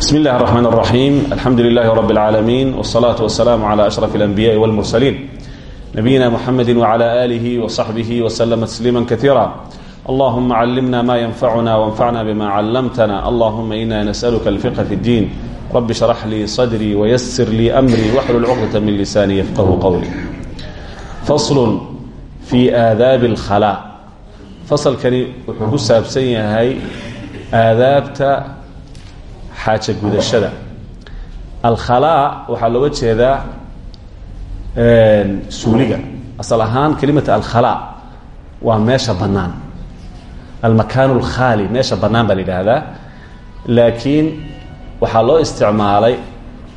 بسم الله الرحمن الرحيم الحمد لله رب العالمين والصلاة والسلام على أشرف الأنبياء والمرسلين نبينا محمد وعلى آله وصحبه وسلم تسليما كثيرا اللهم علمنا ما ينفعنا وانفعنا بما علمتنا اللهم إنا نسألك الفقه في الدين رب شرح لي صدري ويسر لي أمري واحلل عقدة من لساني يفقه قولي فصل في آداب الخلاء فصل كان وحكو سابسن يهي آدابت xaaja gudashada. Alkhalaa waxaa looga jeedaa suuliga. Asal ahaan kelimata alkhalaa waa meesha bannaan. Almakaan اlkhaali meesha bannaan baa la laakiin waxaa loo isticmaalay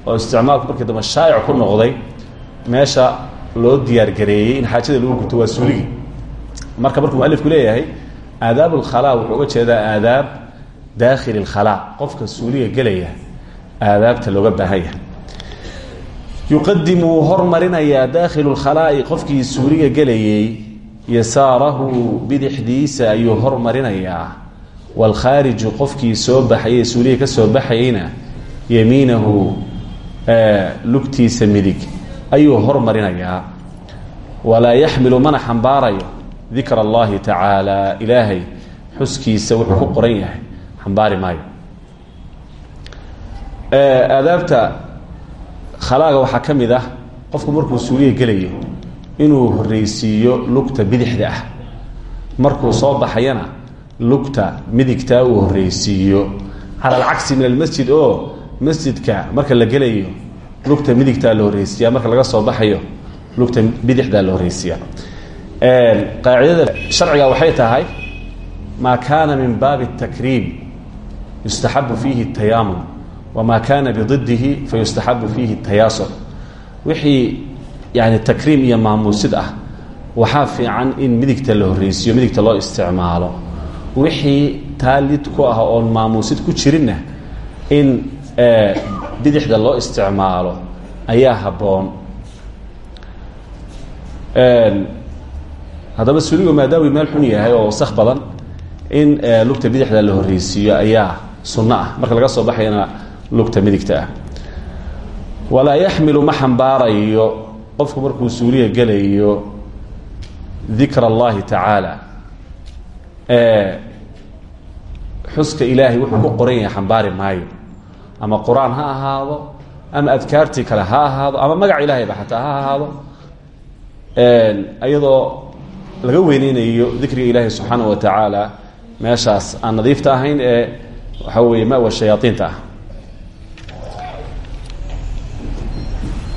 oo isticmaalku markii dambe shaa'ic ku noqday meesha loo diyaar gareeyey in xaajada lagu guto waa suuligii marka markuu mualifku leeyahay aadaab اlkhalaa wuxuu uga jeedaa aadaab daakhil اlkhalaa qofka suuliga gelaya aadaabta looga baahan yahay yuqadimu wuu hormarinayaa daakhilu اlkhalaa'i qofkii suuliga gelayey yasaarahu bidixdiisa ayuu hormarinayaa wاlkhaariju qofkii soo baxayay suuliga ka soo baxayeyna yamiinahu lugtiisa midig ayuu hormarinayaa walaa yaxmilu mana xambaarayo dikra اllahi tacaala ilaahay xuskiisa wuxuu ku qoran yahay ambaari maayo aadaabta khalaaga waxaa ka ah qofku markuu suuliga gelayo inuu horreysiiyo lugta bidixda ah. Markuu soo baxayana lugta midigtaa uu horreysiiyo cala alcagsi min almasjid oo masjidka marka la gelayo lugta midigtaa la horreysiiya marka laga soo baxayo lugta bidixdaa la horreysiiya qaacidada sharciga waxay tahay ma kana min baabi الtakriim yustaxabu fiihi اtayaamum wamaa kaana bididihi fayustaxabu fiihi اtayaasur wixii yani takriim iyo maamuusid ah waxaa fiican in midigta la horreysiiyo midigta loo isticmaalo. Wixii taa lid ku ah oon maamuusid ku jirinna in eh, bidixda loo isticmaalo ayaa habboon. Haddaba suligo maadaamu meel xun yahay oo wasakh badan in eh, lugta bidixda la horreysiiyo ayaa sunno ah. Marka laga soo baxayana lugta midigta ah. Walaa yaxmilu ma qofku markuu suuliga gelayo dikra allahi tacaala xuska ilaahay wuxuu ku qoran yahay xambaari maayo. Ama qur'aan ha ahaado ama adkaartii kale ha ahaado ama magac ilaahayba xataa ha ahaado. Iyadoo laga weyneynayo dikriga ilaahi subxaana wa tacaala meeshaas aan nadiifta ahayn ee waxaa weeye mawa shayaaiinta ah.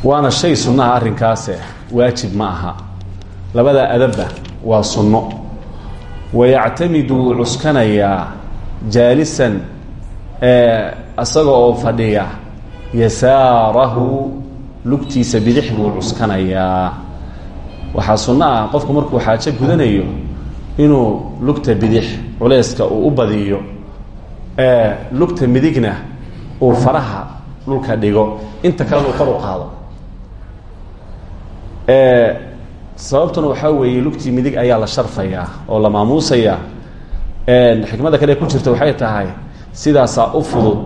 Waana shay sunnaha arrinkaase waajib ma aha. Labada adabba waa sunno. Wayactamidu wuu cuskanayaa jaalisan isaga oo fadhiya yasaarahu lugtiisa bidix buu cuskanayaa. Waxaa sunno ah qofku markuu xaajo gudanayo inuu lugta bidix culeyska uu u badiyo lugta midigna uu faraha dhulka dhigo. Inta kalena uu kor u qaado. Sababtuna waxaa weeye lugtii midig ayaa la sharfayaa oo la maamuusayaa xikmadda kale ku jirta waxay tahay sidaasaa u fudud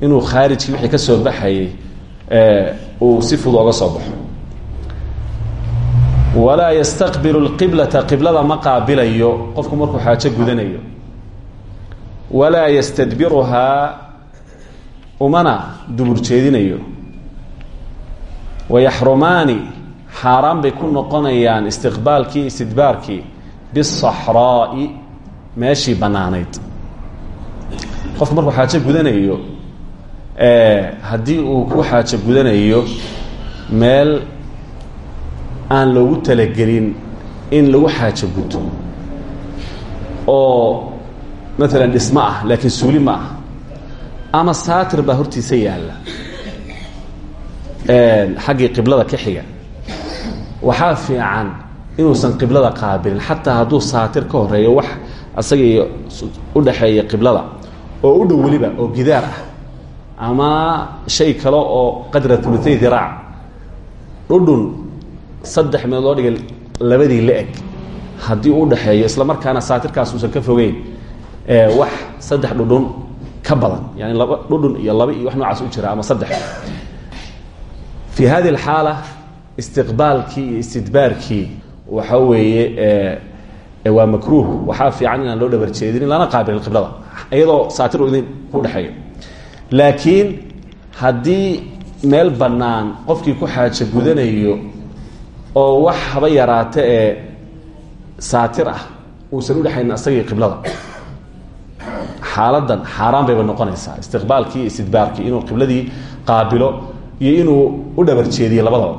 inuu khaarijkii wixii ka soo baxayay uu si fudud oga soo baxo. Walaa yastaqbilu lqiblata qiblada ma qaabilayo qofku markuu xaajo gudanayo walaa yastadbiruhaa umana dubur jeedinayo. Wayaxrumaani xaaraan bay ku noqonayaan istiqbaalkii istidbaarkii bisaxraa'i meeshii bannaanayd. Qofku markuu xaajo gudanayo haddii uu ku xaajo gudanayo meel aan loogu talagelin in lagu xaajo guto oo maalan dhismo ah laakiin suuli ma ah ama saatir baa hortiisa yaalla xaggii qiblada ka xiga waxaa fiican inuusan qiblada qaabilin xataa hadduu saatir ka horeeyo wax asagii u dhaxeeya qiblada oo u dhow weliba oo gidaar ah ama shay kale oo qadra uluay diraac dhudhun saddex meelood loo dhigay labadii la-eg haddii u isla markaana saatirkaas uusan ka fogeyn wax saddex dhudhun ka badan yani laba dhudhun iyo laba iyo wax noocaas u jira ama saddex. Fi hadi alxaala istiqbaalkii iyo waxa weeye waa makruuh. Waxaa fiican inaan loo dhabar jeedinin lana qaabilin qiblada iyadoo saatir idin ku dhexeeyo laakiin haddii meel bannaan qofkii ku xaajo gudanayo oo wax haba yaraata ee saatir ah uusan udhexaynin asagii qiblada xaaladan xaaraan bayba noqonaysaa. Istiqbaalkii iyo istidbaarkii inuu qibladii qaabilo iyo inuu u dhabar jeediyo labadaba.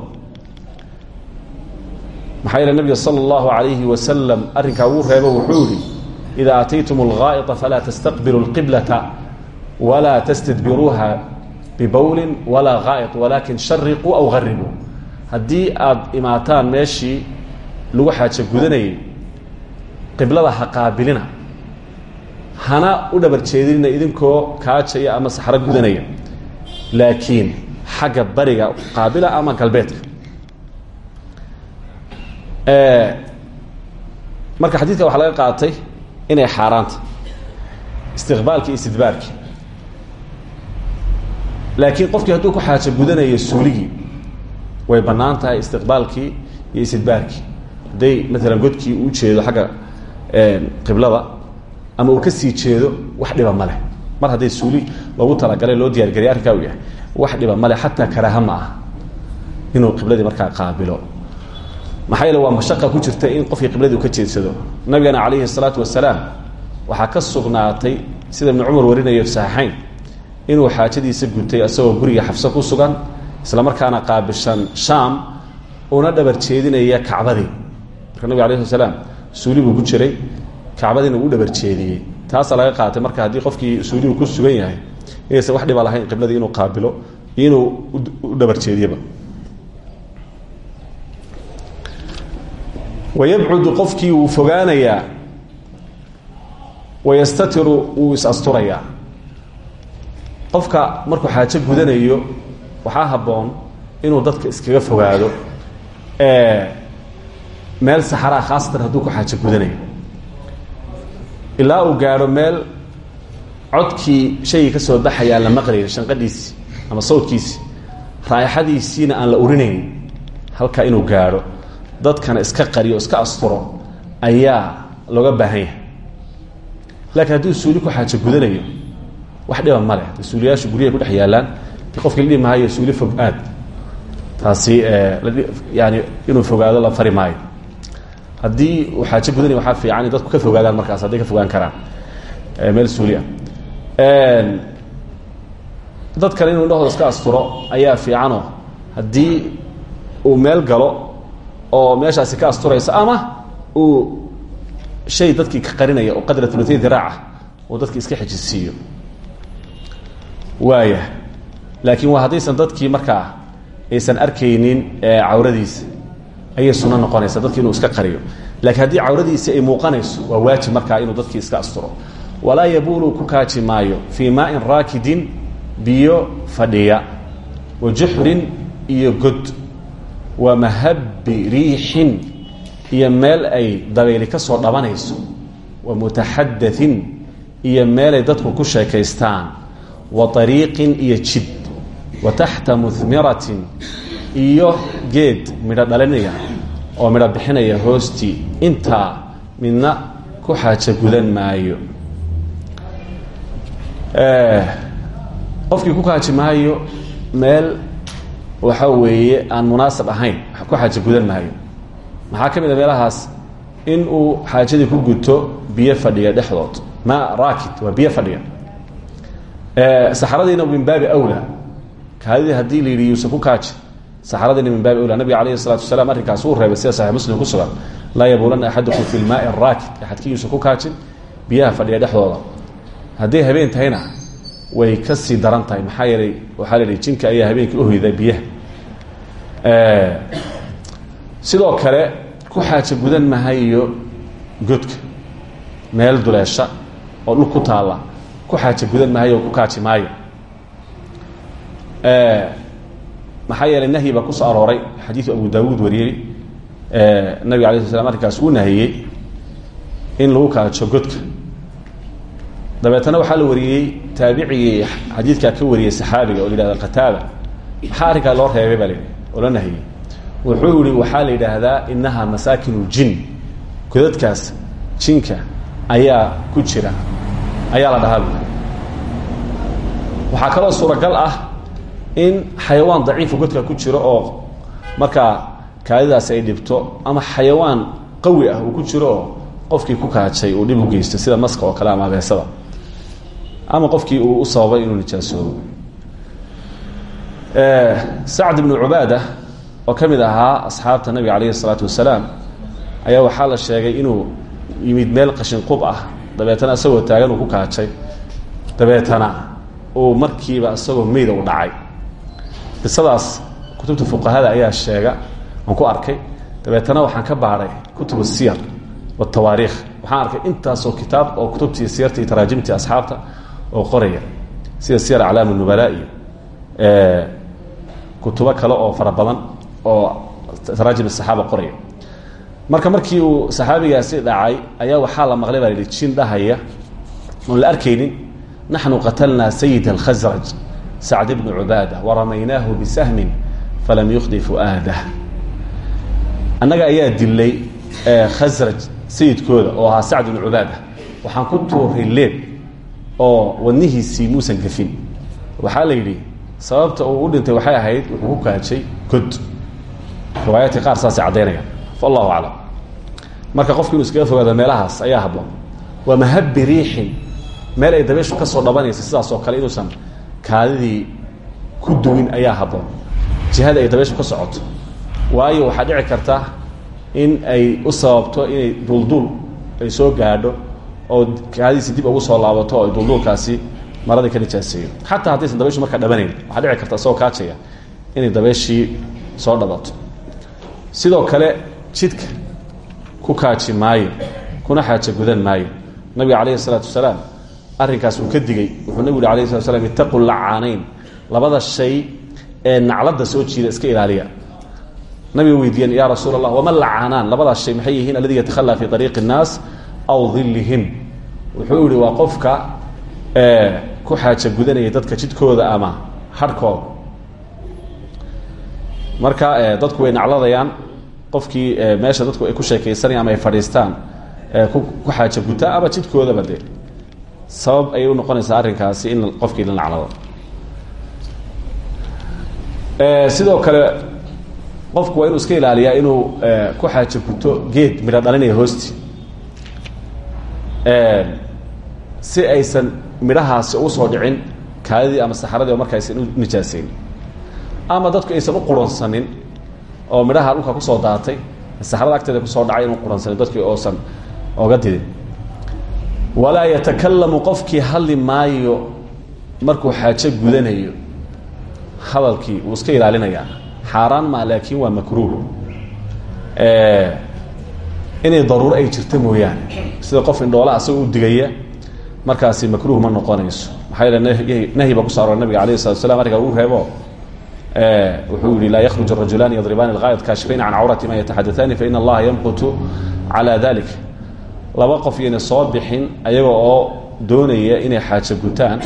Maxaa nabiga sala allahu alayhi wasalam arrinkaa uu reebo wuxuu yihi idaa ataytum alghaa'ita falaa tastaqbilu lqiblata walaa tastadbiruuha bibowlin walaa ghaa'it walakin shariquu aw haribuu haddii aada imaataan meeshii lagu xaajo gudanayay qiblada ha hana u dhabar jeedinina idinkoo kaajaya ama saxro gudanaya. Laakiin xagga bariga qaabila ama galbeedka. Marka xadiidka waxaa laga qaatay inay xaaraanta istiqbaalki iyo istidbaarki laakiin qofkii hadduu ku xaajo gudanayo suuligii way bannaan tahay istiqbaalkii iyo istidbaarkii. Hadday maalan godkii uu jeedo xagga qiblada ama uu ka sii jeedo wax dhiba ma leh. Mar hadday suuli loogu talagalay loo diyargariya arrinkaa u yahay wax dhiba male xataa karaaha ma ah inuu qibladii markaa qaabilo. Maxaa yeele waa mashaqa ku jirta in qofkii qibladii ka jeedsado. Nabigana calayhi الsalaatu wasalaam waxaa ka sugnaatay sida ibnu cumar warinayo saxiixayn inuu xaajadiisa gutay isagoo guriga xafso ku sugan isla markaana qaabishan shaam una dhabar jeedinaya kacbadii. Marka nabig alayh suuli buu ku jiray kacbadiina uu dhabar jeediyey. Taasaa laga qaatay marka haddii qofkii suuligu ku sugan yahay inaysan wax dhiba lahayn qibladii inuu qaabilo iyo inuu u dhabar jeediyaba. Wayabcudu qofkii wuu fogaanayaa wayastatiru wuu is-asturayaa qofka markuu xaajo gudanayo waxaa habboon inuu dadka iskaga fogaado meel saxaraa khaasatan hadduu ku xaajo gudanayo ilaa uu gaadho meel codkii shaygii ka soo baxayaa la maqlaynin shanqadhiisii ama sawdkiisii raaixadiisiina aan la urinayn halkaa inuu gaadho dadkana iska qariyo iska asturo ayaa looga baahan yahay. Laakiin hadduu suuli ku xaajo gudanayo wax dhiba ma leh. Suuliyaashu guryahay ku dhex yaallaan. Qofki la dhihi maayo suuli fog aad taasi yani inuu fogaado la fari maayo haddii uu xaajo gudanaya waxaa fiican dadku ka fogaadaan markaas hadday ka fogaan karaan. Meel suuli ah dadkana inuu indhahooda iska asturo ayaa fiicanoo haddii uu meel galo oo meeshaasi ka asturayso ama uu shay dadkii ka qarinaya oo qadra ulutay diraaca uu dadkii iska xejisiiyo waaya laakiin waa haddaysan dadkii markaa aysan arkaynin cawradiisa ayay suno noqonaysa dadki inuu iska qariyo. Laakiin haddii cawradiisi ay muuqanayso waa waajib markaa inuu dadkii iska asturo. Walaa yabuulu ku kaaji maayo fii maain raakidin biyo fadhiya wa juxrin iyo god. Wa mahabbi riixin iyo meel ay dabayli ka soo dhabanayso. Wa mutaxadain iyo meelay dadku ku sheekaystaan. Wa ariiqin iyo jid. Wa taxta muhmiratin iyo geed midho dhalinaya oo midho bixinaya hoostii intaa midna ku xaajo gudan maayo. Qofkii ku kaaji maayo meel waxa weeye aan munaasab ahayn ku xaajo gudan maayo. Maxaa ka meelahaas? In uu xaajadii ku guto biyo fadhiya dhexdood. Ma raakid waa biyo fadhiya saxradiina min baabi awla kaadidii haddii la yidhi ku kaaji saxradiina min baabi awla nabiga alayhi salatu wasalaam arrinkaas uu reebay sida muslim ku sugan laa yabuulanna axadukum fi lmaai raakid. Axadkii ku kaajin biyaha fadhiya dhexdooda. Hadday habeen tahayna way ka sii daran tahay. Maxaa yeelay waxaa la yihi jinka ayaa habeenkii uhoyda biyaha. Sidoo kale ku xaajo gudan mahayo godka. Meel duleesha oo ku taalla. Ku xaajo gudan mahayo oo ku kaaji maayo maxaa yeelay nahyi baa ku soo arooray. Xadiidu abu daawuud wariyey nabiga alay sl slam uu nahiyey in lagu kaajo godka. Dabeetana waxaa la wariyey taabicigii xadiidkaa ka wariyey saxaabiga oo la qataada. Maxaa loo reebay baa oo la nahiyey? Wuxuu yihi waxaa la yidhaahdaa inahaa masaakinu jin. Godadkaas jinka ayaa ku jira. Ayaa la dhahaa buui waxaa kaloo ah in xayawaan daciifa godka ku jiro oo markaa kaadidaasi ay dhibto ama xayawaan qawi ah uu ku jiro oo qofkii ku kaajay uu dhib u geysto sida maska oo kale ama abeesada ama qofkii uu u sababay inuu nijaasoobo. Sacd ibnu cubaada oo ka mid ahaa asxaabta nabiga calayhi isalaatu wasalaam ayaa waxaa la sheegay inuu yimid meel qashin qub ah dabeetana isagoo taagan uu ku kaajay dabeetana uu markiiba isagoo meyda u dhacay qisadaas kutubta fuqahada ayaa sheega aan ku arkay. Dabeetana waxaan ka baadhay kutub siyar watawaariikh waxaan arkay intaasoo kitaab oo kutubtii siyarta iyo taraajimtii asxaabta oo qoraya sida siyar aclaam nubala iyo kutubo kale oo fara badan oo taraajim saxaaba qoraya. Marka markii uu saxaabigaasi dhacay ayaa waxaa la maqlay baa la yihi jin dhahaya oon la arkaynin? Naxnu qatalnaa sayid alkhasraj sacd bnu cubaada waramaynaahu bisahmin falam yukhdi fu'aadah annaga ayaa dilay khasraj sayidkooda oo ahaa sacd bnu cubaada waxaan ku tuuray leeb oo wadnihiisii muusan gafin. Waxaa sababta uu u dhintay waxay ahayd wuxuu kaajay god riwaayaadka qaar saasay caddaynayaan wallahu aclam. Marka qofku inuu iskaga fogaado meelahaas ayaa habboon. Waa mahabbi riixin. Meel ay dabeeshu ka soo dhabanaysa sidaas oo kale inuusan kaadidii ku duwin ayaa habboon. Jihada ay dabeeshu ka socoto. Waayo waxaa dhici karta in ay u sababto inay duldul ay soo gaadho oo kaadidiisi dib ugu soo laabato oo ay duldulkaasi maradii ka nijaaseeyo. Xataa haddaysan dabeeshu markaa dhabanayn waxaa dhici karta isagoo kaajaya inay dabeeshii soo dhabato sidoo kale jidka ku kaaji maayo kuna xaaja gudan maayo. Nabiga calayhi isalaatu wasalaam arrinkaas uu ka digey wuxuu nabigu yhi alayh slat slam itaqu labada shay ee nacladda soo jiida iska ilaaliya. Nabiga weydiiyeen ya rasuul allah wama lacaanaan shay maxay yihiin? Alladii yatakhalaa fi ariiqi الnaas aw dilihim wuxuu yihi waa qofka ku xaaja gudanaya dadka jidkooda ama harhkooda marka dadku way nacladayaan. Qofkii meesha dadku ay ku sheekaysanayaan ama ay fadhiistaan ku xaaja gutaa ama jidkoodaba dee sabab ayay unoqonaysaa arrinkaasi in qofkii la naclado sidoo kale qofku waa inuu iska ilaaliyaa inuu ku xaaja guto geed midho dhalinaya hoosti si aysan midhahaasi soo dhicin kaadidii ama saxaradii oo marka aysan u nijaaseyn. Ama dadku aysan u quransanin oo midhaha dhulka ku soo daatay saxrada agteeda ku soo dhacay inu quransanin dadkii oosan oga didin walaa yatakalamu qofkii hadli maayo markuu xaajo gudanayo. Hadalkii wuu iska ilaalinayaa. Xaaraan maa laakiin waa makruuh. Inay daruuro ay jirto mooyaane. Sida qof indhoola asagoo u digaya markaasi makruuh ma noqonayso. Maxaa yeele nahyi baa kuso aroray nabiga alayh salatu slam arrinkaa uu reebo. Wuxuu yihi laa yakruj rajulaani yadribaani اlgaayat kaashifayn can cawrati ma yataxadataani fain allaha yamqutu calى dalik laba qof iyana soo bixin ayaga oo doonaya inay xaajo gutaan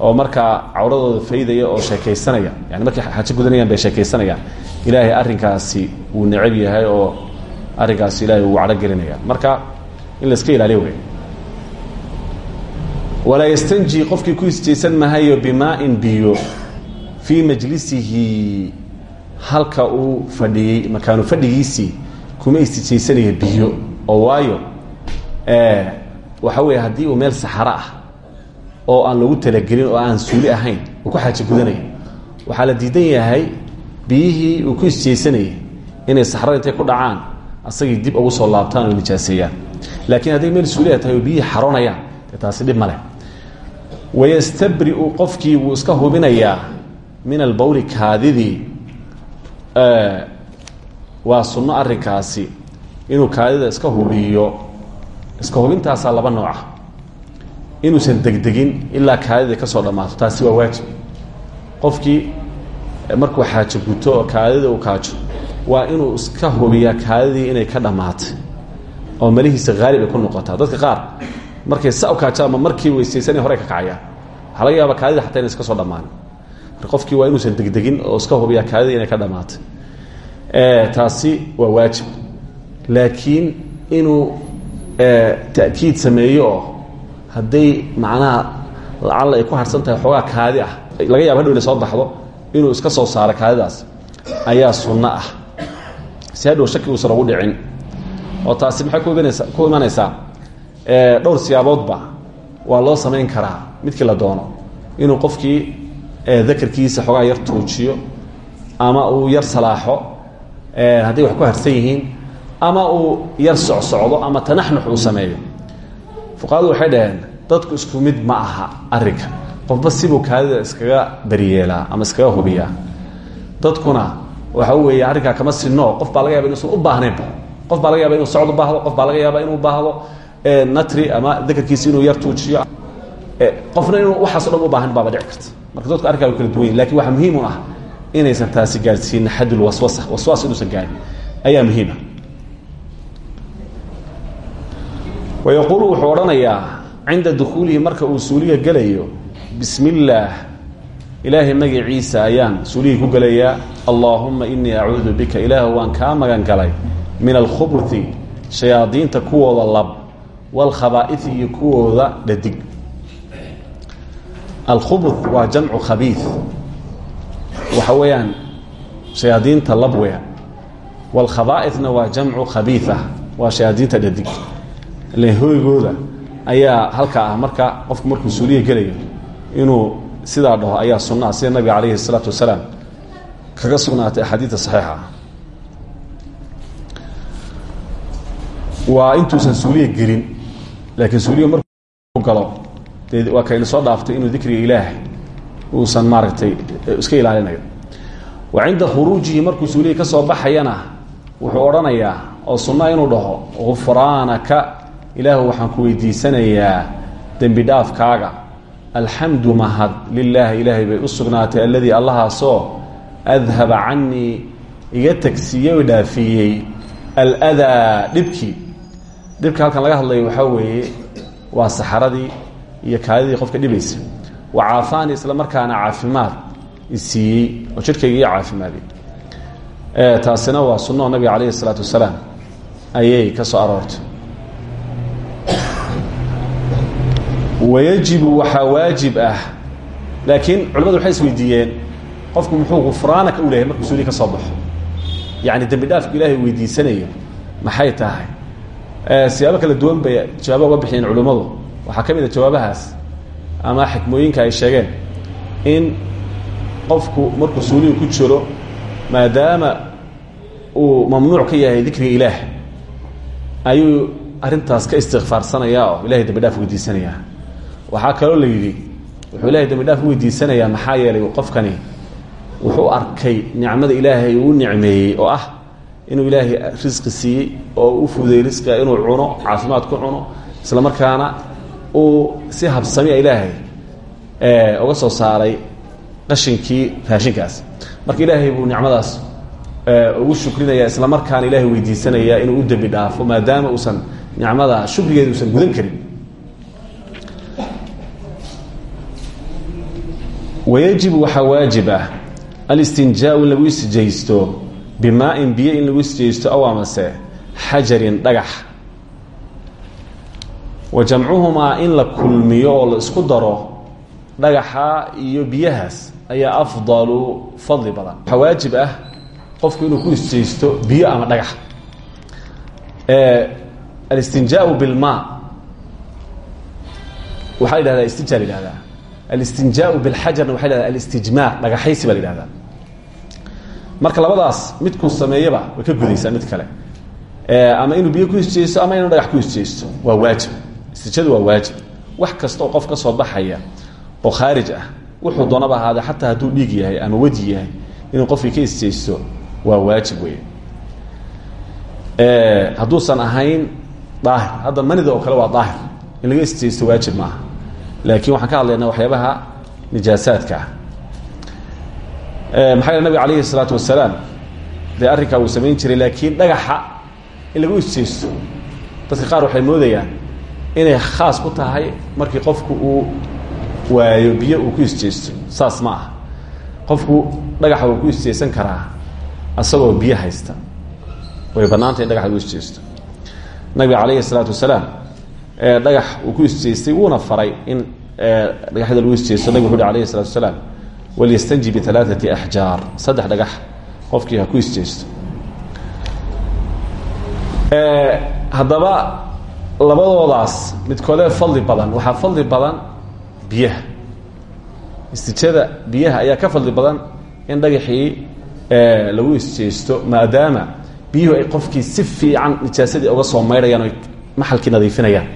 oo markaa cawradooda faydaya oo sheekaysanaya yani markay xaajo gudanayaan bay sheekaysanayaan ilaahay arrinkaasi wuu necab yahay oo arrinkaasi ilahay wuu cadho gelinaya. Marka in la iska ilaaliyo wey. Walaa yastanji qofkii ku istaysan mahayo bimaain biyo fii majlisihi halka uu fadhiyey makaanu fadhigiisii kuma istijaysanayo biyo oo waayo waxa weeye haddii uu meel saxaro ah oo aan lagu talagelin oo aan suuli ahayn uu ku xaajo gudanayo. Waxaa la diidan yahay biyihii uu ku istijaysanayay inay saxrada ku dhacaan asagii dib ugu soo laabtaan oo nijaaseeyaan. Laakiin hadday meel suuliya tahay oo biyihii xaroonayaan dee taasi dhib ma leh. Wayastabri'u qofkii wuu iska hubinayaa min albawli kaadidii waa sunno arrinkaasi inuu iska hubiyo iska hubintaasaa laba nooca inuusan degdegin ilaa kaadida ka soo dhammaato taasi waa waajib. Qofkii markuu xaajo guto kaadida uu kaajo waa inuu iska hubiyaa kaadidii inay ka dhammaatay oo malihiisa haalib ay ku noqotaa. Dadka qaar markay sa u ama markii weysaysanay horey ka kacayaan waxaa kaadida xataa ina iska soo dhammaanin. Qofkii waa inuusan degdegin oo iska hubiya kaadida inay ka dhamaatay taasi waa waajib. Laakiin inuu ta'kiid sameeyo oo hadday macnaha lacalla ay ku harsan tahay xoogaa kaadi ah laga yaaba hadhow inay soo baxdo inuu iska soo saaro kaadidaas ayaa sunno ah. Si hadhow shaki uusan ugu dhicin. Oo taasi maxay ku imanaysaa dhowr siyaaboodba waa loo samayn karaa midkii la doono. Inuu qofkii dakarkiisa xoogaa yar tuujiyo ama uu yar salaaxo hadday wax ku harsan yihiin ama uu yar socsocdo ama tanaxnux uu sameeyo. Fuqahadu waxay dhaheen dadku isku mid ma aha arrinka. Qofba sibuu kaadida iskaga beriyeelaa ama iskaga hubiyaa. Dadkuna waxa weeye arrinkaa kama sinno qof baa laga yaba inuusan u baahnaynba qof baa laga yaba inuu socd u baahdo. Qof baa laga yaaba inuu baahdo natri ama dakarkiisa inuu yar tuujiyo. Qofna inuu waxaaso dhan u baahan baaba dhici karta. Marka dadku arrinkaa kala duwan yihiin laakiin waxaa ah inaysan taasi gaadhsiinin xadul waswasa. Waswaas inuusan gaarin ayaa muhiima wayaquulu wuxuu odhanayaa cinda dukuulihi marka uu suuliga gelayo bismi illaah ilaahay magaciisa ayaan suuligii ku gelayaa allaahuma inii acuudu bika ilaahu waan kaa magan galay min alkhubuthi shayaadiinta kuwooda lab waalkhabaa'ihi iyo kuwooda dhadig alkhubuth waa jamcu khabiid waxa weeyaan shayaadiinta lab waa jamcu khabiid waa shayaadiinta dhadig ile ayaa halka ah. Marka qofku markuu suuliya gelayo inuu sidaa dhaho ayaa sunnaha sida nabiga calayhi الsalaatu wasalaam kaga sugnaatay axaadiida saxiixa. Ah waa intuusan suuliya gelin laakiin suuliya markuu galo dee waa kayna soo dhaaftay inuu dikriga ilaahay uusan maaragtay iska ilaalinayo. Wa cinda khuruujihi markuu suuliya ka soo baxayana wuxuu odhanayaa oo sunnaha inuu dhaho gufraanaka ilaahu waxaan ku weydiisanayaa dembi dhaafkaaga. Alxamdu mahad lilaahi ilaahay bay u sugnaatay alladii allahaasoo adhaba canii iga tagsiiyey oo dhaafiyey aladaa dhibkii. Dhibka halkan laga hadlayo waxaa weeye waa saxaradii iyo kaadidii qofka dhibaysa. Wa caafaani isla markaana caafimaad isiiyey oo jidhkayga iyo caafimaaday taasina waa sunnaho nabiga calayhi isalaatu wasalaam ayay ka soo aroortay wayajibu waxaa waajib ah. Laakiin culimadu waxay isweydiiyeen qofku muxuu gufraanaka u lehay markuu suuli ka soo baxo? Yacni dembi dhaafku ilaahay weydiisanayo maxay tahay? Siyaabo kala duwan bay jawaabo uga bixiyeen culimmadu waxaa ka mid a jawaabahaas ama xikmooyinka ay sheegeen in qofku markuu suuliga ku jiro maadaama uu mamnuuc ka yahay dikriga ilaah ayuu arrintaas ka istikfaarsanaya oo ilahay weydiisanaya waxaa kaloo la yidhi wuxuu ilahay dembi dhaaf weydiisanayaa maxaa yeelay qofkani wuxuu arkay nicmada ilaahay uu nicmeeyey oo ah inuu ilaahay risqi siiyey oo u fuday risqiga inuu cuno caafimaad ku cuno isla markaana uu si habsamiya ilaahay uga soo saaray qashinkii raashinkaas. Marka ilaahay buu nicmadaas ugu shukrinaya isla markaana ilahay weydiisanaya inuu u dembi dhaafo maadaama uusan nicmada shukrigeeda uusan gudan karin wayajibu waxaa waajib ah alistinjaau in lagu istijaysto bimaain biyo in lagu istijaysto aw amase xajarin dhagax. Wa jamcuhumaa in la kulmiyo oo la isku daro dhagaxa iyo biyahaas ayaa afdalu fadli badan. Waxaa waajib ah qofku inuu ku istijaysto biyo ama dhagax. Alistinjaau bilma waxaa la yidhahdaa istija la yihahdaa alistinjaau bilxajarna waxay lahada alistijmaar dhagaxaysi baa la yihahdaa marka labadaas midkuu sameeyaba way ka gudaysaa mid kale ama inuu biyo ku istijaysto ama inuu dhagax ku istijaysto waa waajib istijadu waa waajib wax kasta oo qof ka soo baxaya oo khaarij ah wuxuu doonaba ahaada xataa hadduu dhiig yahay ama wadi yahay inuu qofkii ka istijaysto waa waajib wey hadduusan ahayn daahir hadda manida oo kale waa daahir in laga istijaysto waajib maaha laakiin waxaan ka hadlaynaa waxyaabaha nijaasaadka ah. Maxaa nabiga alayhi الsalaatu wasalaam dee arrinkaa uu samayn jiray laakiin dhagaxa in lagu istijaysto dadka qaar waxay moodayaan inay khaas ku tahay markii qofku uu waayo biyo uu ku isjeesto. Saas ma qofku dhagaxa uu ku isjeesan karaa asagoo biyo haysta. Way bannaantay in dhagax lagu isjeesto. Nabiga calayhi isalaatu wasalaam dhagax uu ku isjeestay wuuna faray in dhagaxyada lagu isjeesto nabig wuxu uhi alayhi isalatu wasalaam walyastanji bialaaati axjaar saddex dhagax qofkii ku isjeesto. Haddaba labadoodaas midkoodee fadli badan waxaa fadli badan biyaha. Istijada biyaha ayaa ka fadli badan in dhagaxii lagu isjeesto maadaama biyuhu ay qofkii si fiican nijaasadii uga soo maydhayaan oy maxalkii nadiifinayaan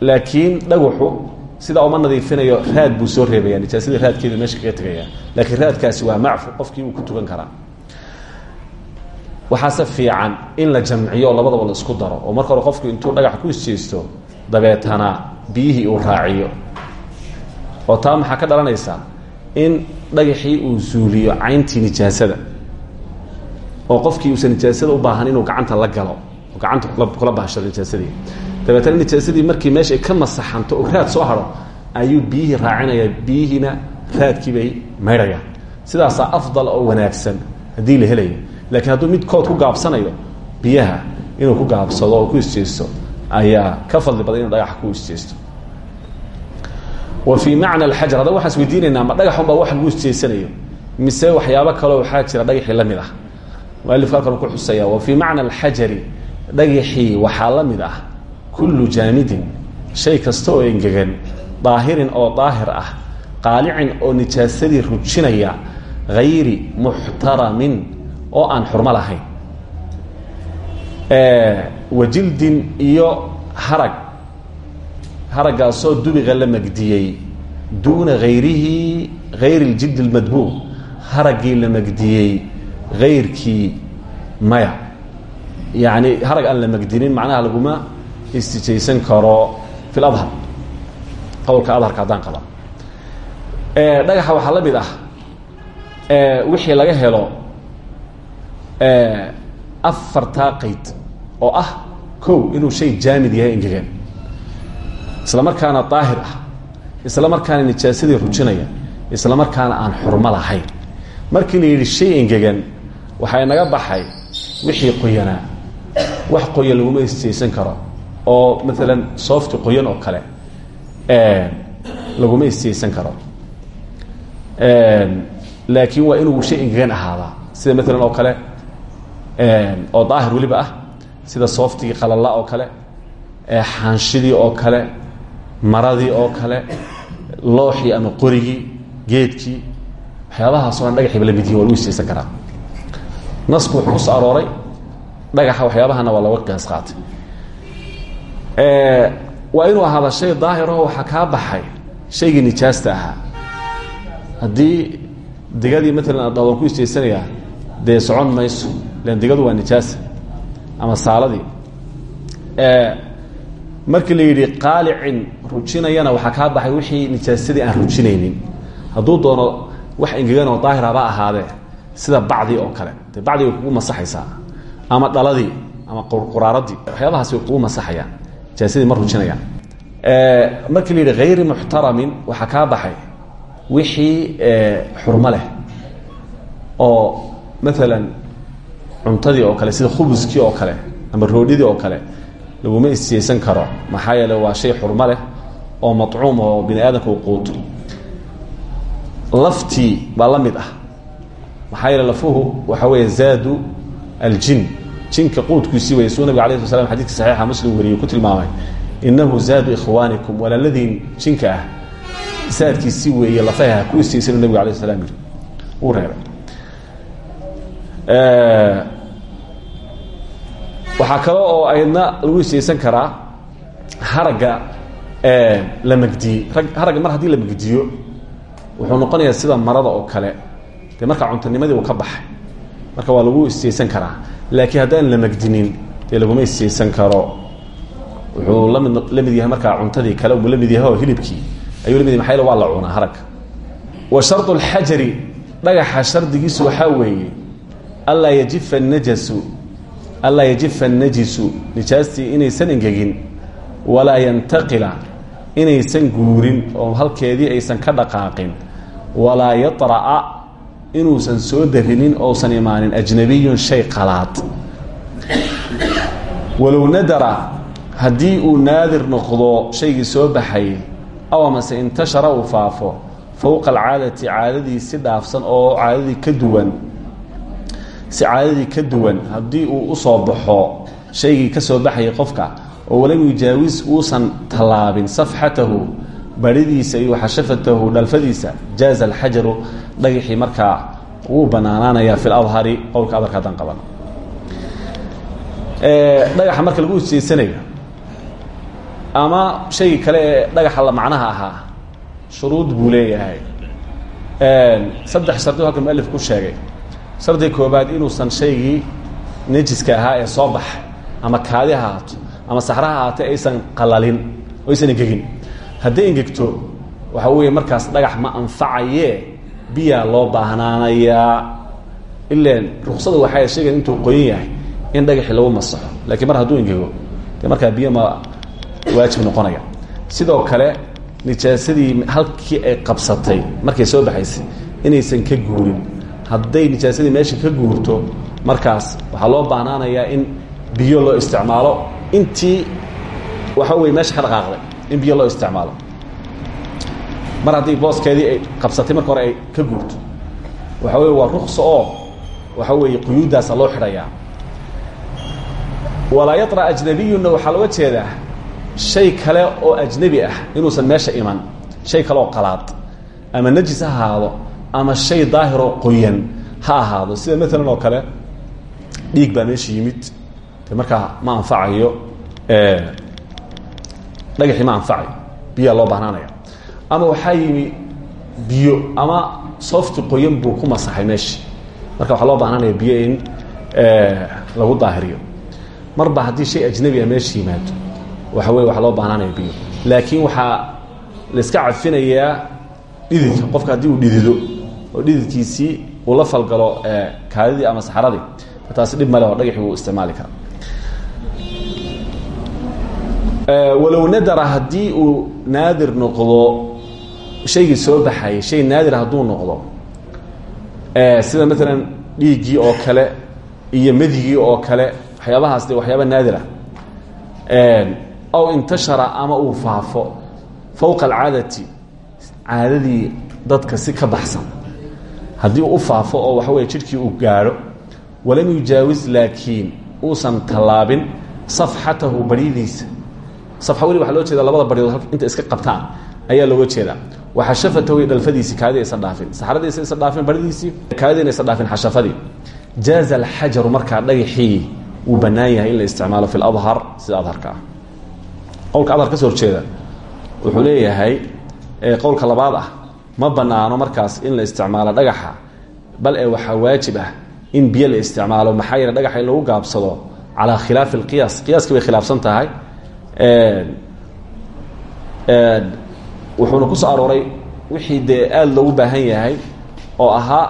laakiin dhagaxu sidaa uma nadiifinayo raad buu soo reebaya. Nijaasadii raadkeedu meesha kaga tegaya. Laakiin raadkaasi waa macfu qofkii uu ku tukan karaa. Waxaase fiican in la jamciyo oo labadaba la isku daro. Oo marka hore qofku intuu dhagax ku isjeesto dabeetana biyihii uu raaciyo. Oo taa maxaa ka dhalanaysa? In dhagaxii uu zuuliyo cayntii nijaasada. Oo qofkii uusan nijaasada u baahan inuu gacanta la galo. Gacanta kula baashado nijaasadii dabeetana nijaasadii markii meesha ka masaxanto oo raad soo haro ayuu biyihii raacinaya biyihiina raadkii bay maydhayaan sidaasaa afdal oo wanaagsan haddii la helayo. Laakiin hadduu midkood ku gaabsanayo biyaha inuu ku gaabsado oo ku isjeesto ayaa ka fadli badan inuu dhagaxa ku isjeesto. Wa fii macna alxajar haddaba waxaan isweydiinaynaa ma dhagaxunbaa wax lagu isjeesanayo? Mise waxyaabo kaleo waxaa jira dhagaxii la mid ah? Mualifku halkan ku xusaya wa fii macna alxajari dhagaxii waxaa la kullu jaamidin shay kasta oo engegan daahirin oo daahir ah qaalicin oo nijaasadii rujinaya hayri muxtaramin oo aan xurmo lahayn. Wa jildin iyo harag. Haraggaasoo dubiga la magdiyey duuna hayrihi hayr اljild اlmadbuuq haraggii la magdiyey hayrkii maya. Yani harag aan la magdinin macnaha laguma istijaysan karo fi ladhar qowlka adharka haddaan qaba dhagaxa waxaa la mid ah wixii laga helo afartaa qayd oo ah kow inuu shay jaamid yahay engegan isla markaana daahir ah isla markaana nijaasadii rujinaya isla markaana aan xurmo lahayn. Markii la yidhi shay engegan waxaa inaga baxay wixii qoyanaa wax qoyan laguma istijaysan karo oo maalan soofti qoyan oo kale laguma istijaysan karo. Laakiin waa inuu shay engegan ahaadaa. Sida maalan oo kale oo daahir weliba ah. Sida sooftigii qalalla oo kale xaanshidii oo kale maradii oo kale looxii ama qorigii geedkii waxyaabahaasoo dhan dhagaxiiba la mid yihiin waa lagu istaysan karaa. Nasku wuxuu arooray dhagaxa waxyaabahana waa looga qiyaas qaatay waa inuu ahaada shay daahiraho waxaa kaa baxay. Shaygii nijaasta ahaa. Haddii digadii maalan ad waan ku istaysanayaa dee socon mayso. Lan digadu waa nijaasa ama saaladii. Markii la yidhi qaalicin rujinayana waxaa kaa baxay wixii nijaasadii aan rujinaynin. Hadduu doono wax engegan oo daahir haba ahaadee sida bacdii oo kale. De bacdii way kugu masaxaysaa. Ama dhaladii ama quraaradii waxyaabahaas way kugu masaxayaan nijaasadii ma rujinayaan markii la yidhi hayri muxtaramin waxaa kaa wixii xurmo oo maalan cuntadii oo kale sida khubuskii oo kale ama roodhidii oo kale laguma istiyaysan karo. Maxaa yeele waa shay xurmo oo macuum oo bini quuto. Laftii baa la ah. Lafuhu waxa weeye zaadu aljin jinka quudkiisii wey suu nabig alayh sl xadidka saxiixa muslim weriye ku tilmaamay inahu zaadu ikhwaanikum walaaladiin jinka ah saadkiisii weeye lafaha ku istiyaysan nabig alay slam yiri uu reebay. Waxaa kale oo aydna lagu istiyaysan karaa haragga la magdiyey rag haragga mar haddii la magdiyo wuxuu noqonayaa sida marada oo kale. Dee markaa cuntanimadii uu ka baxay. Marka waa lagu istiyaysan karaa laakiin haddaan la magdinin dee laguma istiyaysan karo wuxuu la mid la mid yahay markaa cuntadii kale uu la mid yahay oo hilibkii. La mid yahay maxaa waa la cunaa haragga wa shardu lxajari dhagaxa shardigiisu waxaa weeye anlaa yajifa najasu anlaa yajifa najisu nijaastii inaysan engegin walaa yantaqila inaysan guurin oo halkeedii aysan ka dhaqaaqin walaa yaطra'a inuusan soo darinin ousan imaanin ajnabiyun shay qalaad. Walow nadara haddii uu naadir noqdo shaygii soo baxay aw amase intashara uu faafo fowqa alcaadati caadadii si dhaafsan oo caadadii ka duwan si caadadii ka duwan haddii uu u soo baxo shaygii ka soo baxayay qofka oo walam yujaawis uusan tallaabin safxatahu baridiisa iyo xashafatahu dhalfadiisa jaaza alxajaru dhagaxii markaa wuu banaanaanayaa fi ladhari qowlka adarka haddaan qaban. Dhagaxa marka lagu ujeedsanayo ama shaygii kale ee la macnaha ahaa shuruud buu leeyahay. Saddex shardi halka mualif ku sheegay. Shardiga koobaad inuusan shaygii nejiska ahaa ee soo baxay ama kaadi ha ahaato ama saxraha ahaatee aysan qalalin oo aysan engegin hadday engegto waxa weeye markaas dhagax ma anfacaye biyaa loo baahnaanayaa? Ilan ruksada waxay sheegayan intuu qoyan yahay in dhagaxii lagu masaxo. Lakiin mar hadduu engego dee markaa biyo ma waajib noqonaya. Sidoo kale nijaasadii halkii ay qabsatay markay soo baxaysay inaysan ka guurin. Hadday nijaasadii meesha ka guurto markaas waxaa loo baahnaanayaa in biyo loo isticmaalo. Intii waxa weye meesha ka dhaqaaqday in biyo loo isticmaalo. Mar haddii booskeedii ay qabsatay marka hore ay ka guurto. Waxa weye waa ruksa oo waxa weeye quyuuddaasa loo xidhayaa. Walaa yara ajnabiyunna waxaa looga jeedaa shay kale oo ajnebi ah inuusan meesha iman shay kale oo qalaad ama najis ha ahaado ama shay daahiroo qoyan ha ahaado. Sida maalan oo kale dhiig baa meesha yimid. De markaa ma anfacayo dhagaxii ma anfacayo biyaa loo bahnaanaya ama waxaa yimi biyo ama softi qoyan buu ku masaxay meesha marka waxaa loo bahnaanaya biyo in lagu daahiriyo. Marba haddii shay ajnebi ah meesha yimaado waxa weye waxaa loo bahnaanaya biyo. Laakiin waxaa la iska cafinayaa dhididka qofka haddii uu dhidido oo dhididkiisii uu la falgalo kaadidii ama saxaradii taasi dhib male oo dhagaxii wuu isticmaali karaa walow nadara haddii uu naadir noqdo shaygii soo baxayay shay naadir hadduu noqdo sida maalan dhiiggii oo kale iyo medigii oo kale waxyaabahaas de waxyaaba naadira aw intashara ama uu faafo fowqa alcaadati caadadii dadka si ka baxsan. Haddii u faafo oo waxa weye jidhkii uu gaadho walam yujaawis laakiin uusan tallaabin safxatahu baryadiisa safxa weli waxaa loo jeeda labada baryadood inta iska qabtaan ayaa looga jeedaa. Waxashafatahu dhalfadiisii kaadii aysan dhaafin saxradiisa aysan dhaafin baryadiisii kaadii aysan dhaafin xashafadii. Jaaza alxajaru markaa dhagaxii wuu bannaan yahay in la isticmaalo fi ladhar sida adharka ah. Adhar ka soo horjeeda wuxuu leeyahay qowlka labaad ah ma banaano markaas in la isticmaalo dhagaxa bal ee waxaa waajib ah in biyo la isticmaalo maxaa dhagaxa lagu gaabsado calaa khilaafi اlqiyaas qiyaaskii bay khilaafsan tahay wuxuuna ku soo arooray wixii dee aada loogu baahan yahay oo ahaa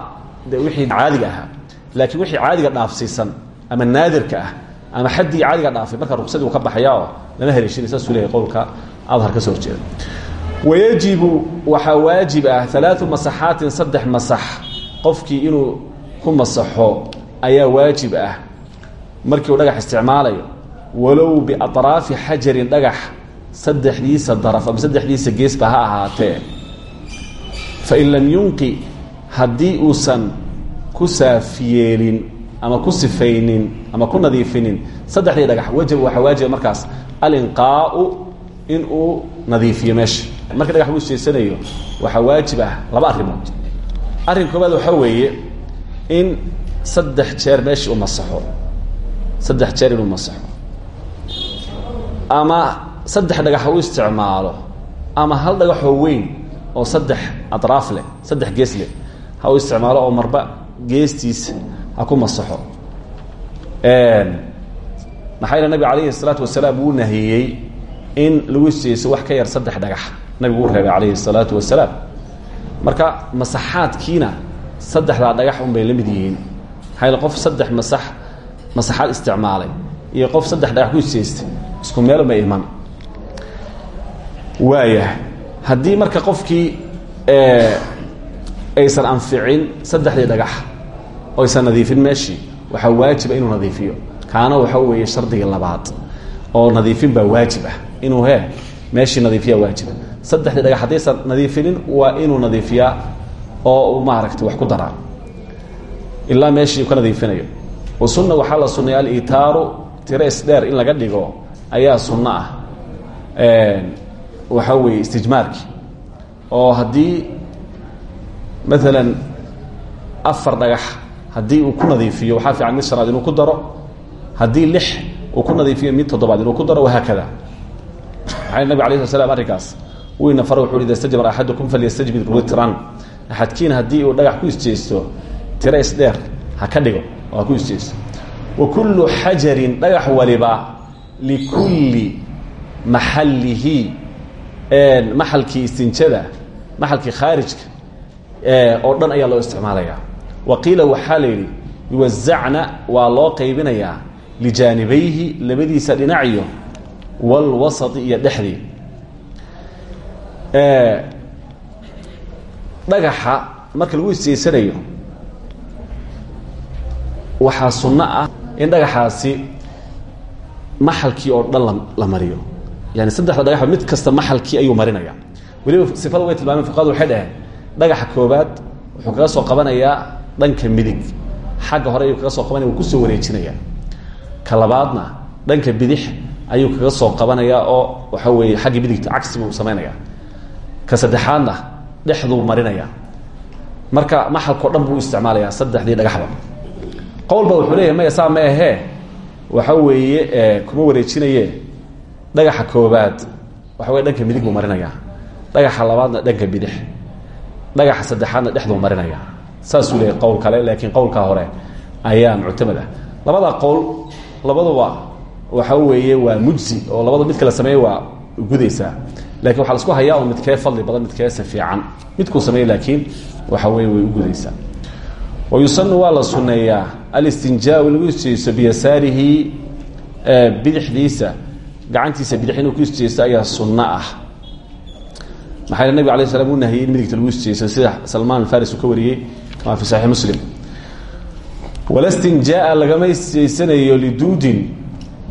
de wixii caadiga ahaa. Laakiin wixii caadiga dhaafsiisan ama naadirka ah ama xaddii caadiga dhaafay marka ruksadii uu ka baxaya oo lama haleeshin saasuu leeyahay qowlka adhar soo horjeeda wayajibu waxaa waajib ah alaau masaxaatin saddex masax. Qofkii inuu ku masaxo ayaa waajib ah. Markii uu dhagax isticmaalayo walow biaطraafi xajarin dhagax saddexdiisa daraf ama saddexdiisa geesba ha ahaatee. Fain lam yunqi haddii uusan ku saafiyeelin ama ku sifaynin ama ku nadiifinin saddexdii dhagax wajab waxaa waajiba markaas alinqaau in uu nadiifiyo meesha. Markii dhagax lagu jeesanayo waxaa waajib ah laba arrimood. Arrin koobaad waxaa weeye in saddex jeer meeshii u masaxo. Saddex jeer inuu masaxo ama saddex dhagax u isticmaalo ama hal dhagaxoo weyn oo saddex atraaf leh saddex gees leh ha u isticmaalo oo marba geestiis ha ku masaxo. Maxaa nabiga alayhi salaatu wasalaam wuu nahiyey in lagu siyeyso wax ka yar saddex dhagax nabi uu reebay alayhi salaatu wasalaam. Marka masaxaadkiina saddexdaa dhagax unbay la mid yihiin. Qof saddex masax masaxaad isticmaalay iyo qof saddex dhagax ku siyeystay isku meel may iman waayahay haddii marka qofkii aysan anficin saddexdii dhagax oo aysan nadiifin meeshii waxaa waajiba inuu nadiifiyo. Kaana waxa weeye shardigii labaad oo nadiifin baa waajib ah. Inuu he meeshii nadiifiya waajiba saddexdii dhagax haddaysan nadiifinin waa inuu nadiifiyaa oo maaragtay wax ku daraa. Ilaa meeshii ka nadiifinayo. Wa sunna waxaa la sunnaya alitaaru tiro isdheer in laga dhigo ayaa sunno ah. Waxaa weeye istijmaarkii. Oo haddii maalan afar dhagax haddii uu ku nadiifiyo waxaa fiican mid shanaad inuu ku daro haddii lix uu ku nadiifiyo mid toddobaad inuu ku daro wahaakada. Waxaa nabig alay sla slam arrinkaas uu ina fara wuxu ida stajmar axadukum falyastajmid witran. Axadkiin haddii uu dhagax ku isjeesto tiro isdheer ha ka dhigo oo ha ku isjeesto wa kullu xajarin dhagax waliba likulli maxallihi maxalkii istinjada maxalkii khaarijka oo dhan ayaa loo isticmaalaya. Wa qiila waxaa la yidhi yuwazacna waa loo qaybinayaa lijaanibayhi labadiisa dhinaciyo walwasati iyo dhexdii. Dhagaxa marka lagu isjeysanayo waxaa sunno ah in dhagaxaasi maxalkii oo dhan la mariyo. Yani saddexda dhagaxba mid kasta maxalkii ayuu marinaya weliba sifada way tilmaameen fuqadu waxay dhaheen dhagaxa koobaad wuxuu kaga soo qabanayaa dhanka midig. Xagga hore ayuu kaga soo qabanaya wuu ku soo wareejinaya ka labaadna dhanka bidix ayuu kaga soo qabanayaa oo waxa weeye xagga midigta cagsi buu samaynaya ka saddexaadna dhexduu marinaya marka maxalkao dhan buu isticmaalayaa saddexdii dhagaxba qowlba wuxuu leeyahy maya saa ma ahee waxa weeye kuma wareejinaye dhagaxa koobaad waxa weye dhanka midig buu marinaya dhagaxa labaadna dhanka bidix. Dhagaxa saddexaadna dhexduu marinaya saasuu leeyahy qowl kale laakiin qowlkaa hore ayaa muctamad ah. Labada qowl labaduba waxa weeye waa mujzi oo labada mid kala sameeye waa gudaysaa laakiin waxa la isku hayaa un midkee fadli badan midkeese fiican. Midkuu sameeye laakiin waxa weye way ugudaysaa wa yusanu waa la suneeyaa alistinjaa in lagu isjeysto biyasaarihi bidixdiisa. Gacantiisa bidix ku isjeysto ayaa sunno ah. Maxaa yele nabig alay slam in midigta lagu isjeysto sida salmaan alfaris ka wariyey kama fi saxiix muslim. Wala stinjaa lagama isjeysanayo liduudin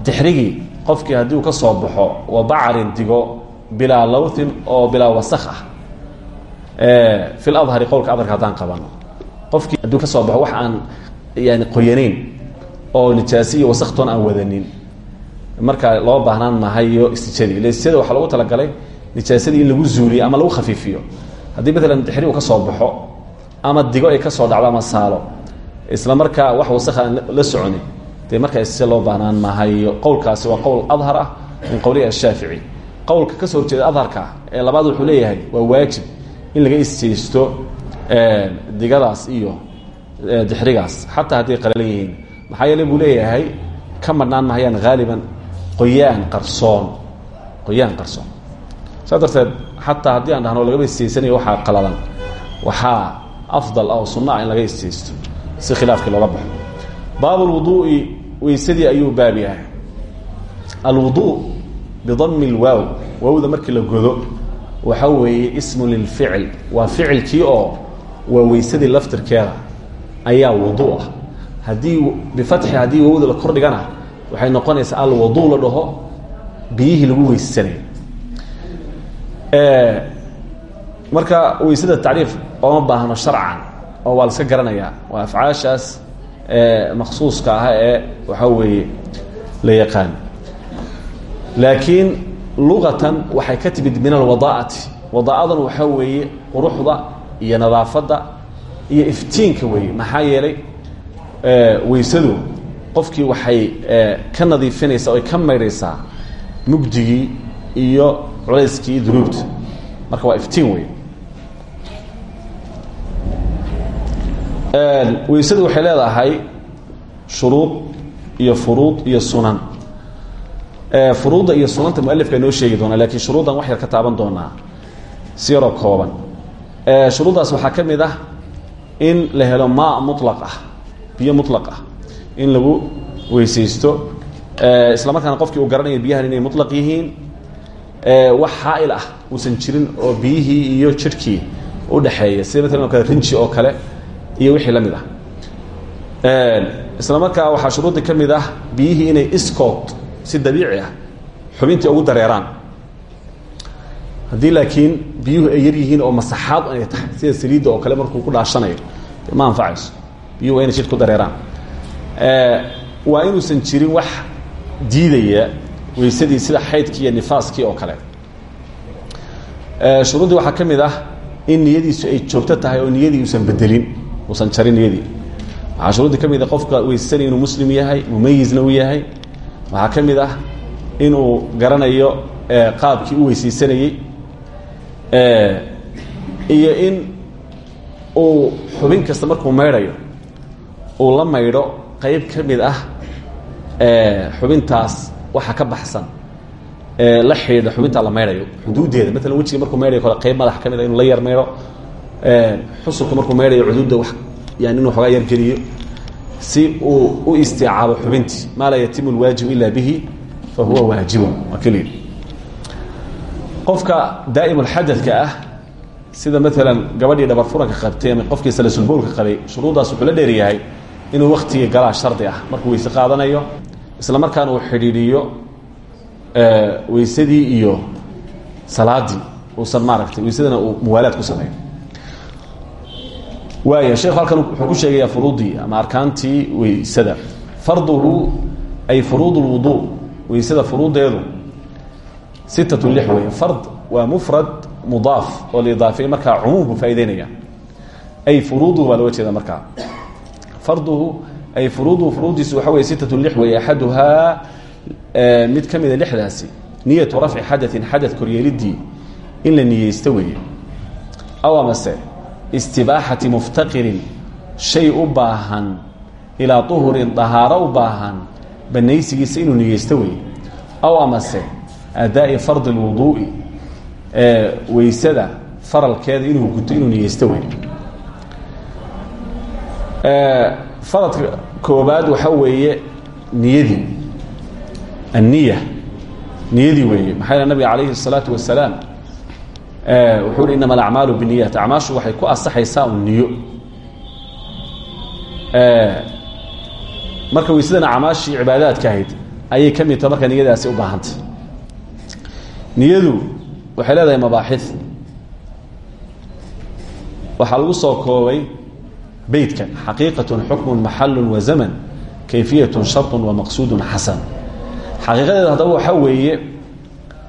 dixrigii qofkii haddii ka soo baxo wa bacrin digo bilaa lawthin oo bilaa wasakh ah. Fi ladhari qowlka adarka haddaan qofkii hadduu ka soo baxo wax aan yani qoyanayn oo nijaasi iyo aan wadanin. Markaa loo baahnaan mahayo istijadii ila istijada waxaa lagu talagalay nijaasadii in lagu zuuliyo ama lagu khafiifiyo. Haddii maalan dixri ka soo baxo ama digo ay ka soo dhacdo ama saalo isla markaa wax wasakha aan la soconin dee markaa istija loo baahnaan mahayo qowlkaasi waa qowl adhar ah min qowlihi ashaafici qowlka ka soo horjeeda adharka ee labaad wuxuu leeyahay waa waajib in laga isjeysto digadaas iyo dixrigaas xataa hadday qalalan yihiin. Maxaa yeele buu mahayaan haaliban qoyaan qarsoon. Qoyaan qarsoon. Saa darteed xataa aan dhahno lagaba isjeysanayo waxaa qalalan. Waxaa afdal ah oo ah in laga isjeysto si khilaafkii looga baxo. Baab lwuduui weysadii ayuu baab yahay. Alwudu bidami lwaaw waawda markii la godo waxa weeye ismu lilficil waa ficilkii oo waa weysadii laftirkeeda ayaa wudu ah. Haddii bifatxi haddii wawda la kordhigana waxay noqonaysaa alwudu la dhaho biyihii lagu weyssanaya marka weysada tacriif ooma baahno sharcan oo waa la iska garanayaa. Waa afcaashaas maksuuska ah ee waxa weeye la yaqaan. Laakiin luqatan waxay ka timid min alwada'ati wada'adan waxaa weeye quruxda iyo nadaafadda iyo iftiinka weeye. Maxaa yeelay weysadu qofkii waxay ka nadiifinaysaa oy ka maydhaysaa mugdigii iyo culayskii dunuubta. Marka waa iftiin wey weysadu waxay leedahay shuruud iyo furuud iyo sunan. Furuudda iyo sunanta mualifka noo sheegi doonaa lakiin shuruuddan wax yar ka taaban doonaa. Si yaroo kooban shuruuddaas waxaa ka mid ah in la helo maa mulaq ah biyo mulaq ah in lagu weysaysto isla markaana qofkii uu garanayo biyahan inay mulaq yihiin wax xaail ah uusan jirin oo biyihii iyo jidhkii udhexeeya sida maalan o kale rinji oo kale iyo wixii la mid ah. Isla markaa waxaa shuruudii ka mid ah biyihii inay iskood si dabiici ah xubintii ugu dareeraan haddii laakiin biyuhu ay yar yihiin oo masaxaad ay tahay sida saliidda oo kale markuu ku dhaashanayo ma anfacayso. Biyuhu waa inay ku dareeraan. Waa inuusan jirin wax diidaya weysadii sida xaydkii iyo nifaaskii oo kale. Shuruuddii waxaa ka mid ah in niyadiisu ay joogto tahay oo niyadii uusan bedelin uusan jarin niyadii. Waxaa shuruuddii ah qofka weysanaya inuu muslim yahay mumayizna yahay. Waxaa ka ah inuu garanayo qaabkii u weysaysanayey iyo in uu xubin kasta markuu maydhayo uu la maydho qayb ka mid ah xubintaas waxa ka baxsan. La xidhiidha xubintaa la maydhayo xuduuddeeda. Maalan wejiga markuu maydhayo kole qayb madax ka mid a inuu la yar maydho. Xusulka markuu maydhayo xuduudda wa yani inuu xoogaa yargeliyo si uu u istiicaabo xubintii. Maa laa yatimu lwaajibu ila bihi fa huwa waajibun waa qofka daa'im lxadadka ah sida maalan gabadhii dhabar furanka qabtay ama qofkii salasulbowlka qabay shuruuddaas wuxuu la dheeryahay inuu waktigii galaa shardi ah markuu weyse qaadanayo isla markaana uu xidhiidhiyo weysadii iyo salaadii uusan maaragtay weysadana uu muwaalaad ku sameeyo. Waaya sheekhu halkan wuxuu ku sheegayaa furuudii ama arkaantii weysada farduhu ay furuud lwudu weysada furuudeedu sittatu lix weeye fard waa mufrad mudaaf oo la idaafeey markaa cumuum buu faa'ideynaya ay furuuduhu baa looga jeeda markaa farduhu ay furuuduhu furuudiisu waxa weye sittatu lix weeye axaduhaa mid ka mida lixdaasi niyatu rafci xadain xadad koryeelidii in la niyeysto weeye aw amase istibaaxati muftaqirin shay u baahan ilaa uhurin dahaaro u baahan banaysigiisa inuu niyeysto weeye aw amase adaa'i fardi lwuduu'i weysada faralkeeda inuu guto inuu niyeysto weeye faradka koobaad waxaa weeye niyadii anniya niyadii weeye maxaa yele nabiga calayhi الsalaatu wasalaam wuxuu uhi inama alacmaalu biniyat acmaashu waxay ku asaxaysaa un niyo marka weysadana acmaashii cibaadaadka ahayd ayay ka mid taha marka niyadaasi u baahantay niyadu waxay leedahay mabaaxid waxaa lagu soo koobay beytkan xaqiiqatun xukmun maxalun wa zaman kayfiyatun sharطun wa maqsuudun xasan. Xaqiiqadeeda haddaba waxaa weeye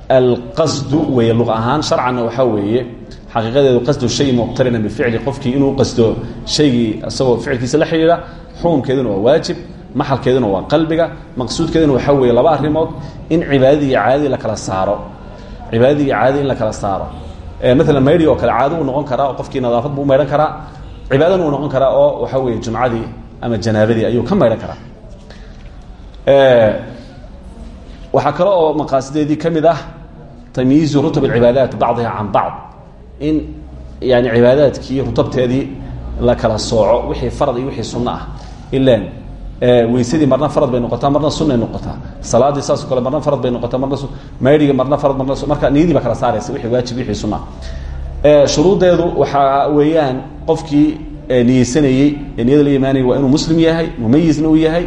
alqasdu weeye luq ahaan sharcanna waxaa weeye xaqiiqadeedu qasdu shay muqtarina bificli qofkii inuu qasdo shaygii isagoo ficilkiisa la xidhiidha xukunkeeduna waa waajib maxalkeeduna waa qalbiga maqsuudkeeduna waxaa weeye laba arrimood in cibaadadii iyo caadadii la kala saaro cibaadadii iyo in la kala saaro. Maalan maydhi oo kale caado noqon karaa oo qofkii nadaafad buu maydhan karaa cibaadana uu noqon karaa oo waxaa weeye jumcadii ama janaabadii ayuu ka maydhan karaa. Waxaa kale oo maqaasideedii ka ah tamyiizu rutab اcibaadaat bacdiha can bacd in yani cibaadaadkii rutabteedii la kala sooco wixii farad iyo wixii sunno ah weysadii marna farad bay noqotaa marna sunay noqotaa. Salaadii saasoo kale marna farad bay noqotaa marna maydhigi marna farad marna marka niyadii baa kala saaraysa wixii waajib wixii sunna. Shuruuddeedu waxaa weeyaan qofkii niyeysanayey ee niyada la imaanayay waa inuu muslim yahay mumayizna uu yahay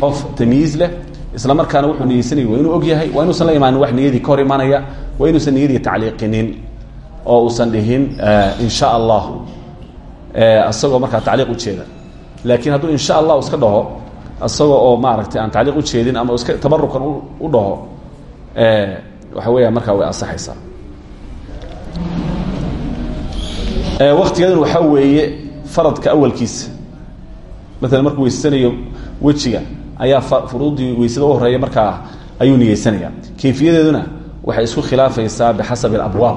qof tamyiiz leh isla markaana wuxuu niyeysanayay waa inuu og yahay waa inuusan la imaanin wax niyadii ka hor imaanaya waa inuusan niyadii tacliiqinin oo uusan dhihin in sha allah isagoo markaa tacliiq ujeeda laakiin hadduu in sha allah iska dhaho isagoo oo maaragtay aan tacliiq ujeedin ama iska tabarukan u dhaho waxa weeya markaa way ansaxaysaa. Waktigeeduna waxaa weeye faradka awalkiisa. Maalan markuu weysanayo wejiga ayaa furuudii weysada u horreeya markaa ayuu niyeysanaya kayfiyadeeduna waxay isku khilaafaysaa bixasabi alabwaab.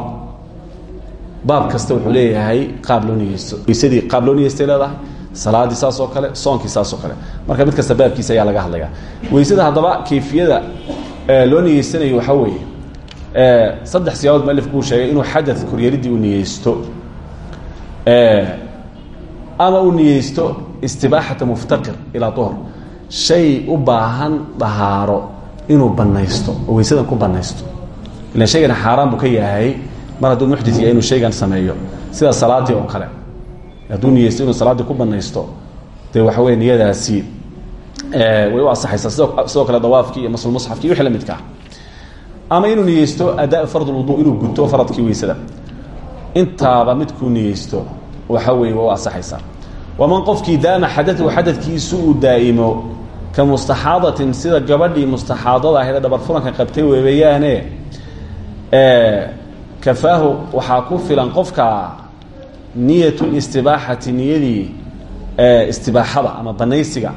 Baab kasta wuxuu leeyahay qaab loo niyeysto weysadii qaab loo niyeystay salaadii saas oo kale soonkii saas oo kale. Marka mid kasta baabkiisa ayaa laga hadlaya weysada haddaba kayfiyada loo niyeysanayo waxaa weeye saddex siyaabood mualifku uu sheegay inuu xadad koryeelidii uu niyeysto ama uu niyeysto istibaaxata muftaqir ilaa duhr shay u baahan dahaaro inuu banaysto oo weysadan ku banaysto ilan shaygana xaaraan buu ka yahay mar hadduu muxdit yahay inuu shaygan sameeyo. Sida salaadii oo kale hadduu niyeysto inuu salaaddii ku banaysto. Dee waxa wey niyadaasi way u asaxaysaa. Sidoo kale dawaafkii iyo maslmusxafki iyo wixii la midkaa ama inuu niyeysto adaa fard lwudu inuu guto faradkii weysada. Intaaba midkuu niyeysto waxa weeye waa u asaxaysaa. Waman qofkii daama xadau xadadkiisu uu daa'imo ka mustaxaadatin sida gabadhii mustaxaadada ahayd ee furanka qabtay weeweyaane kafaahu waxaa ku filan qofka niyat listibaaxati niyadii istibaaxada ama banaysiga.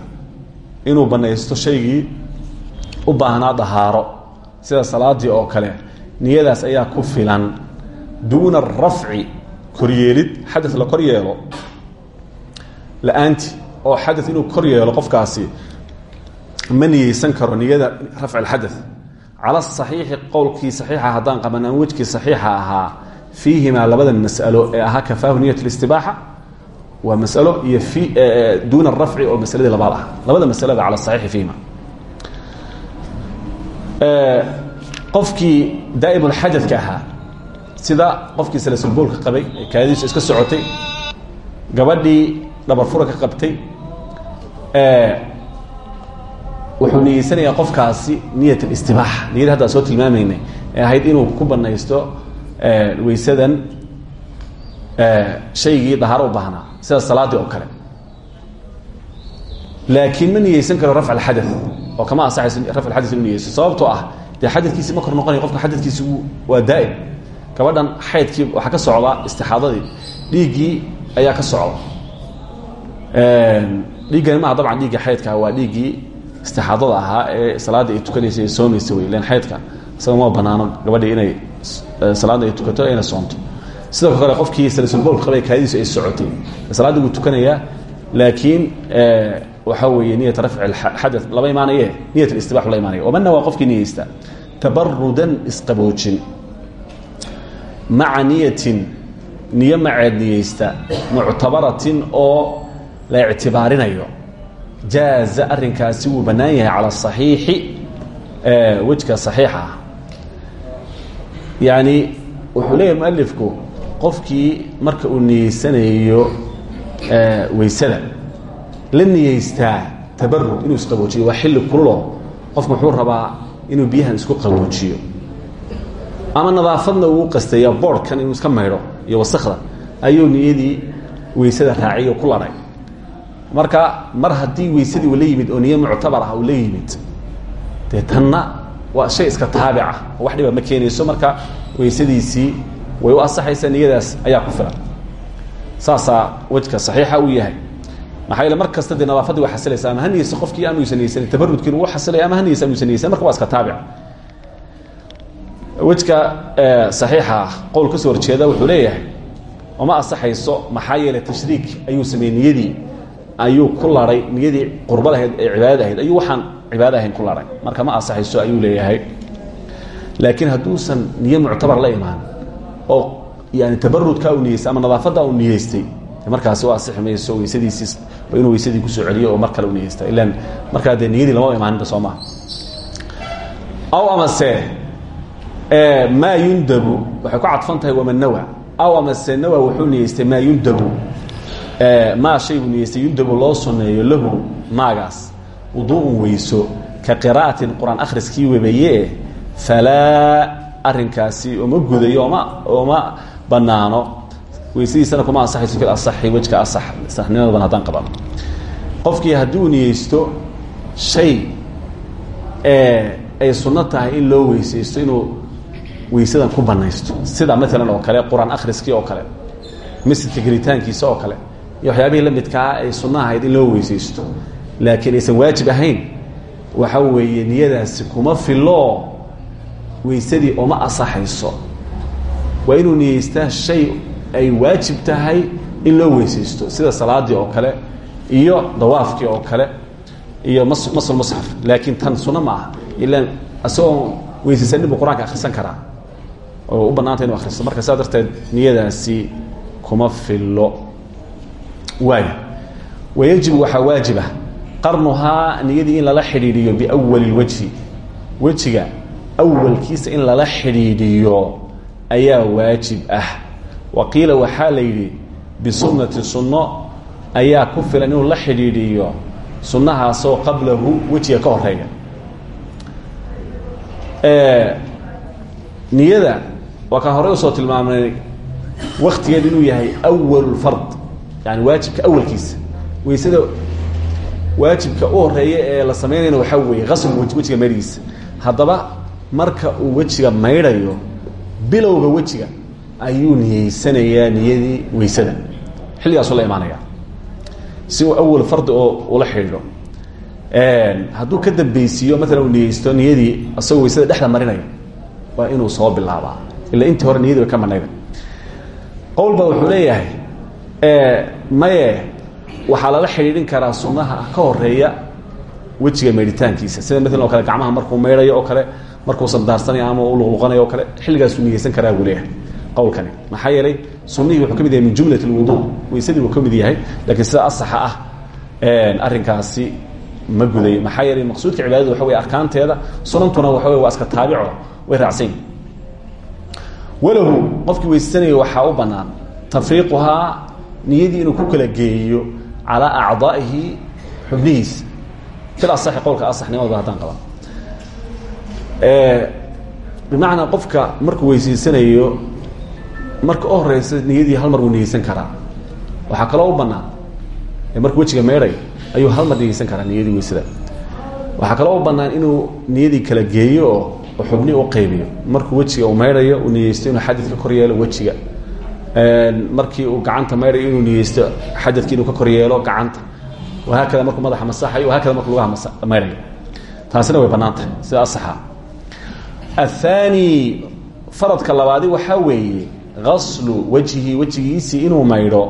Inuu banaysto shaygii u baahnaa dahaaro. Sida salaadii oo kale niyadaas ayaa ku filan. Duuna rafci koryeelid xada la kor yeelo la'aanti oo xada inuu kor yeelo qofkaasi ma niyeysan karo niyada rafci اxada cala صaxiixi qowlkii saxiixa haddaan qaban aan wejkii saxiixa ahaa fiihimaa labada masalo ee ahaa kafaahu niyat listibaaxa waa masalo iyo duuna rafci oo masaladii labaad ah labada masalaba cala saxiixi fiihima qofkii daa'ibulxadadka ahaa sida qofkii salasulboolka qabay ee kaadiisu iska socotay gabadhii dhabarfura ka qabtay wuxuu niyeysanayaa qofkaasi niyat alistibaaxa niyad hadda soo tilmaamaynay ee ahayd inuu ku banaysto weysadan shaygii dhahaaro u baahnaa sida salaadii oo kale. Laakiin ma niyeysan karo rafc alxada oo kama ansaxayso rafc alxadad inu niyeyso sababtoo ah dee xadadkiisi ma kor noqonayo qofka xadadkiisi waa daa'im. Gabadhan xaydkii waxaa ka socda istixaadadii. Dhiiggii ayaa ka socda. Dhiiggani maaha dabcan dhiiggii xaydka waa dhiiggii istixaadada ahaa ee salaadda ay tukanaysa ee soomaysa wey isaga ma banaano. Gabadha inay eh, salaada ay tukato ina soonto. Sidoo kale qofkii salsulboolka qabay kaadiisu ay socotay salaadda wuu tukanayaa laakiin eh, waxaa weeye niyat rafci xada lama imaanaye. Niyat istibax la imaanaya omana waa qofkii niyeysta. Tabarudan isqaboojin. Maca niyatin niyo maceed niyeysta. Muctabaratin oo la ictibaarinayo jaaza arinkaasi wuu bannaan yahay cala saxiixi eh, wejka saxiixa ah yani wuxuu leeyahy mualifku qofkii marka uu niyeysanayo weysada la niyeystaa tabarud inuu isqaboojiyo waa xilli kululo qofku wuxuu rabaa inuu biyahan isku qaboojiyo. Ama nadaafadna uu qastaya boorhkan inuu iska maydho iyo wasakda ayuu niyadii weysada raaciyo ku ladhay marka mar haddii weysadii uu la yimid oo niyo muctabar ah uu la yimid dee tanna waa shay iska taabica oo wax dhiba ma keenayso marka weysadiisii way u asaxaysaa niyadaas ayaa ku filan. Saasaa wejka saxiixa uu yahay. Maxaa yeele mar kasta dee nadaafadii waa xasilaysa ama ha niyeyso qofkii ama yuusan niyeysanin tabarudkiina wuu xasilaya ama ha niyeysa ama yuusan niyeysanin marka waa iska taabic. Wejka saxiixa ah qowl ka soo horjeeda wuxuu leeyahay oma asaxayso maxaa yeelay tashriik ayuu sameeyey niyadii ayuu ku laday niyadii qurbad ahayd ee cibaadada ahayd ayuu waxaan cibaado ahayn ku laday marka ma asaxayso ayuu leeyahay. Laakiin hadduusan niyo muctabar la imaan oo yani tabarudka uu niyeystay ama nadaafadda uu niyeystay markaasi u asixi mayso weysadiisii waa inuu weysadii ku soo celiyo oo mar kale u niyeysta ilan markaa dee niyadii lama imaaninba soo maha aw amase maa yundabu waxay ku cadfan tahay waman nawa. Aw amase nawa wuxuu niyeystay maa yundabu. Maa shaybuu niyeystay yundabu loo suneeyo lahu maagaas wuduu'un weyso ka qira'atin qur'aan akhriskii webaye falaa arinkaasi oma gudayo oma oma banaano weysadiisana kuma ansaxayso fi asaxi wejka asax saxnimada ban haddaan qabano qofkii haddii uu niyeysto shay ay sunno in loo weysaysto inuu weysadan ku banaysto sida maalan oo kale qur'aan oo kale masjidka gelitaankiisa oo kale iyo waxyaabihii la midkaa ay sunno in loo weysaysto laakiin aysan waajib ahayn. Waxa weeye niyadaasi kuma filo. Weysadii oma asaxayso. Waa inuu niyeystaa shay ay waajib tahay in loo weysaysto sida salaadii oo kale iyo dawaafkii oo kale iyo mas masl musxaf. Laakiin tan sunno ma aha. Ilaan isagoo weysaysanin buu qur'aanka akhrisan karaa. Oo u bannaanta inu akhristo. Marka saa darteed niyadaasi kuma filo. Waay wayajibu waxaa waajiba qarnuhaa niyadii in lala xidhiidhiyo biwali اlwajhi wejiga awalkiisa in lala xidhiidhiyo ayaa waajib ah. Wa qiila waxaa la yidhi bisunnati sunno ayaa ku filan inuu la xidhiidhiyo sunnahaasoo qablahu wejiga ka horreeya niyada waa kaan horey u soo tilmaamnay waktigeed inuu yahay awal fard yani waajibka awalkiisa weysada waajibka u horreeya ee la samaynayna waxaa weeye qasl wejiga maydhigiisa. Haddaba marka uu wejiga maydhayo bilowga wejiga ayuu niyeysanayaa niyadii weysada. Xilligaasuu la si uu awal fardi oo ula xidhiidho. Hadduu ka dambeysiiyo maalan uu niyeysto niyadii asagoo weysada dhexda marinaya waa inuu soo bilaabaa. Ila intii hore niyadii ka marnayda. Qowlba wuxuu leeyahay maye waxaa lala xidhiidhin karaa sunnaha ka horreeya wejiga maydhitaankiisa sida maalan o kale gacmaha markuu maydhayo oo kale markuusan daarsanayo ama u luqluqanayo o kale xilligaasuu niyeysan karaa buu leeyahay qowlkani. Maxaa yeelay wuxuu ka mid yahay min jumlat alwudu weysadii wuu ka mid yahay lakiin sida asaxa ah arrinkaasi ma guday. Maxaa yeelay maqsuudka cibaadada waxa wey arkaanteeda sunantuna waxa wey waa taabico way raacsan walahu qofkii weysanaya waxaa u banaan tafriiquhaa niyadii inuu ku kala geeyo calaa acdaa'ihi xubnihiisa fil asaxi qowlka asaxnimadaba haddaan qaban bimacnaa qofka markuu weysaysanayo marka u horeysa niyadii hal mar wuu niyeysan karaa waxaa kaloo u banaan markuu wejiga meedhay ayuu hal mar niyeysan karaa niyadii weysada waxaa kaloo u banaan inuu niyadii kala geeyo oo xubni u qaybiyo markuu wejiga uu maydhayo uu niyeysto inuu xadid ka kor yeelo wejiga markii uu gacanta maydhayo inuu niyeysto xadadki inuu ka kor yeelo gacanta wahaakada markuu madaxa masaxayo wahaakada markuu lugaha maydhayo taasina way bannaan tahay sida asaxa athaani faradka labaadi waxaa weeye gaslu wajhi wejigiisii inuu maydho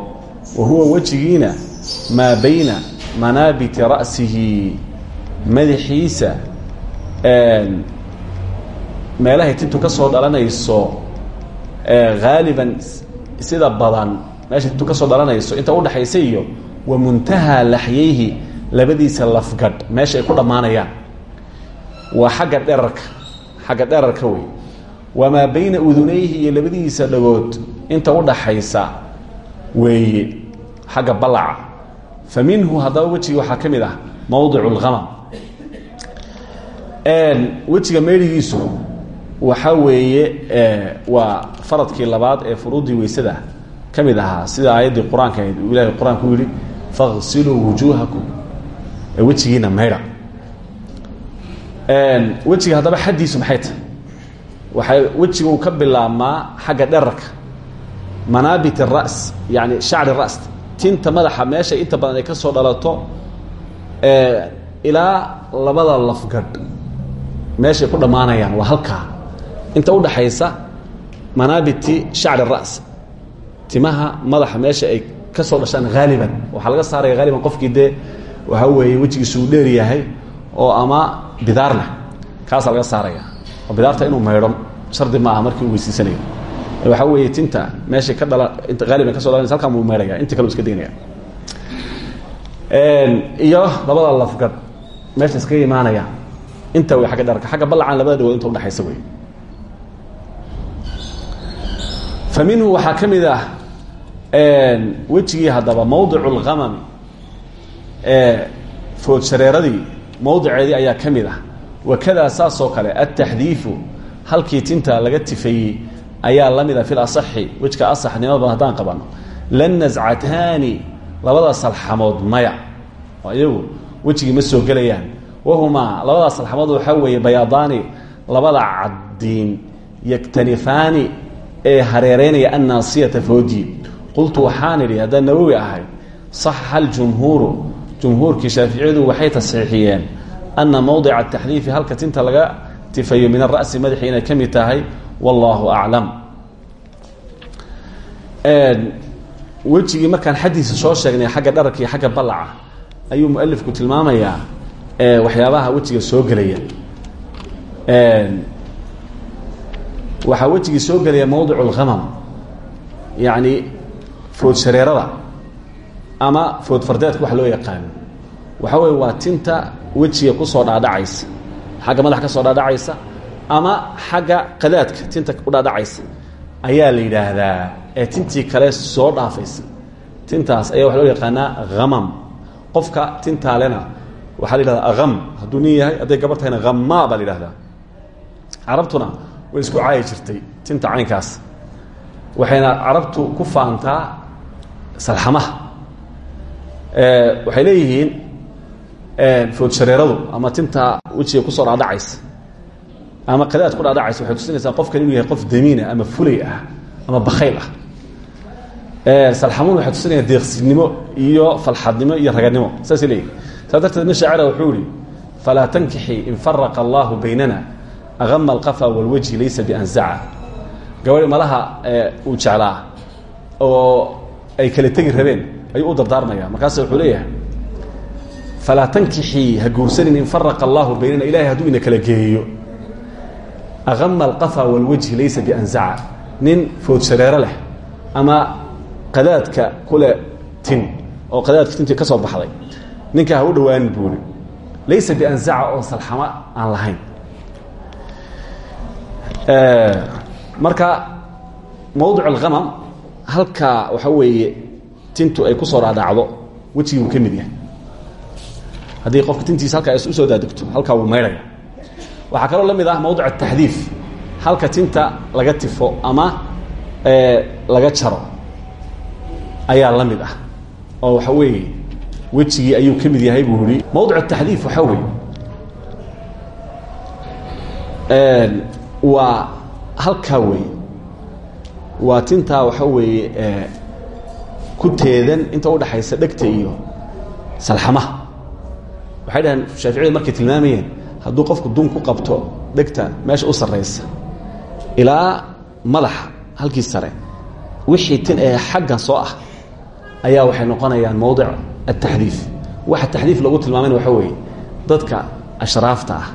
wa huwa wejigiina maa bayna manaabiti ra'sihi madaxiisa meelahay tintu ka soo dhalanayso haaliban sida badan meesha tintu ka soo dhalanayso inta udhaxaysa iyo wa muntahaa laxyayhi labadiisa lafgadh meesha ay ku dhammaanayaan. Waa xagga dherarka xagga dherarka wey wamaa bayna udunayhi iyo labadiisa dhagood inta udhaxaysa weeye xagga balaca. Fa minhu haddaba wejigi waxaa ka mid ah mawdic اlgamam wejiga meydhigiisu waxaa weeye waa faradkii labaad ee furuuddii weysada ka mid ahaa sida aayaddii qur'aanka ahayd uu ilahay qur'aanku yihi fagsiluu wujuuhakum. Wejigiina maydha wejiga haddaba xaddiisu maxay tahay? Waxay wejiga uu ka bilaabmaa xagga dherarka manaabit الra's yani shacri ras tinta madaxa meesha inta badan ay ka soo dhalato ilaa labada lafgadh meeshay ku dhammaanayaan waa halkaa inta udhaxaysa manaabiti shacri ras. Timaha madaxa meesha ay ka soo dhashaan haaliban waxaa laga saaraya haaliban qofkii dee waxaa weeye wejigiisu uu dheer yahay oo ama bidaar leh kaasaa laga saaraya. Oo bidaarta inuu maydho. Shardi ma aha markii uu weysiisanayo. Waxaa weeye tinta meeshay ka dhala inta haaliban ka so dhalanaysa halkaan buu maydhaya inta kale u iska degnaya iyo labada lafgadh meesha iskaga imaanaya. Inta way agga dharka. Agga balacan labada dhawood inta udhexaysa wey fa minhu waxaa ka mid ah wejigii haddaba mawdic اlgamami food shareeradii mawdiceedii ayaa ka mid ah wakadaa saasoo kale ataxdiifu halkii tinta laga tifayey ayaa la mida fi lasaxi wejka asaxnimada haddaan qabano lan nascataani labada salxamood maya oo iyagu wejigii ma soo gelayaan wahumaa labadaas salxamood waxaa weeye bayaadaani labada caddiin yaktanifaani ee hareereynaya annaasiyata foodii qultu waxaan idhi haddaan nawowi ahay saxaxa aljumhuuru jumhuurkii shaaficiyadu waxay tasxiixiyeen ana mowdica ataxdiifi halka tinta laga tifayo min ara'si madaxii inay ka mid tahay wallaahu aclam wejigii markaan xaddiisa soo sheegnay xagga dhararka iyo xagga ballaca ayuu mualifku tilmaamayaa waxyaabaha wejiga soo gelaya waxaa wejigii soo gelaya mawdic اlhamam yacni food shareerada ama food fardeedka waxa loo yaqaano. Waxaa weye waa tinta wejiga ku soo dhaadhacaysa xagga madax ka soo dhaadhacaysa ama xagga qadaadka tinta udhadhacaysa ayaa la yidhaahdaa ee tintii kale soo dhaafaysa. Tintaas ayaa waxa loo yaqaanaa hamam qofka tintaalena waxaa la yidhahdaa aham hadduu nin yahay hadday gabar tahayna hamaa baa la yidhahdaa carabtuna way isku caayi jirtay tinta caynkaas. Waxayna carabtu ku faantaa salxamaha. Waxay leeyihiin foodshareeradu ama tinta wejiga ku soo dhaadhacaysa ama qadaad ku dhaadhacaysa waxay tusinaysaa qofkan inuu yahay qof damiina ama fulay ah ama bakayl ah. Salxamuun waxay tusinayaan deeqsinimo iyo falxadnimo iyo raganimo saasay leeyihiin saas darteed nin shaacira wuxuu in faraqa allahu baynana agama alqafa walwajhi laysa bianzaca gabadhi malaha uu jeclaa oo ay kala tegi rabeen ayuu u dardaarmaya markaas wuxuu leeyahay falaa tankixii ha guursanin in faraqa allahu baynana ilahay hadduu ina kala geeyo agama alqafa walwajhi laysa bianzaca nin foodshareero leh ama qadaadka kule tin oo qadaadka tintii ka soo baxday ninkaa ha u dhawaanin buuri laysa bianzaca oo salxamo aan lahayn marka mawdic alhamam halkaa waxa weeye tintu ay ku soo dhaadhacdo wejigii uu ka mid yahay. Haddii qofka tintiisa halkaa u soo daadegto halkaa wuu maydhaya waxaa kaloo la mid ah mawdic ataxdiif halka tinta laga tifo ama laga jaro. Ayaa la mid ah oo waxa weeye wejigii ayuu ka yahay buu yihi mawdic ataxdiif waxaa weeye waa halkaa weeye. Waa tintaa waxa weeye ku teedan inta udhaxaysa dhegta iyo salxamaha waxay dhaheen shaaficiyadu markay tilmaamayeen hadduu qofku dun ku qabto dhegta meesha u sarraysa ilaa madaxa halkii sare wixii tin ee xaggan soo ah ayaa waxay noqonayaan mowdic ataxdiif waxa taxdiif lagu tilmaamayna waxa weeye dadka ashraafta ah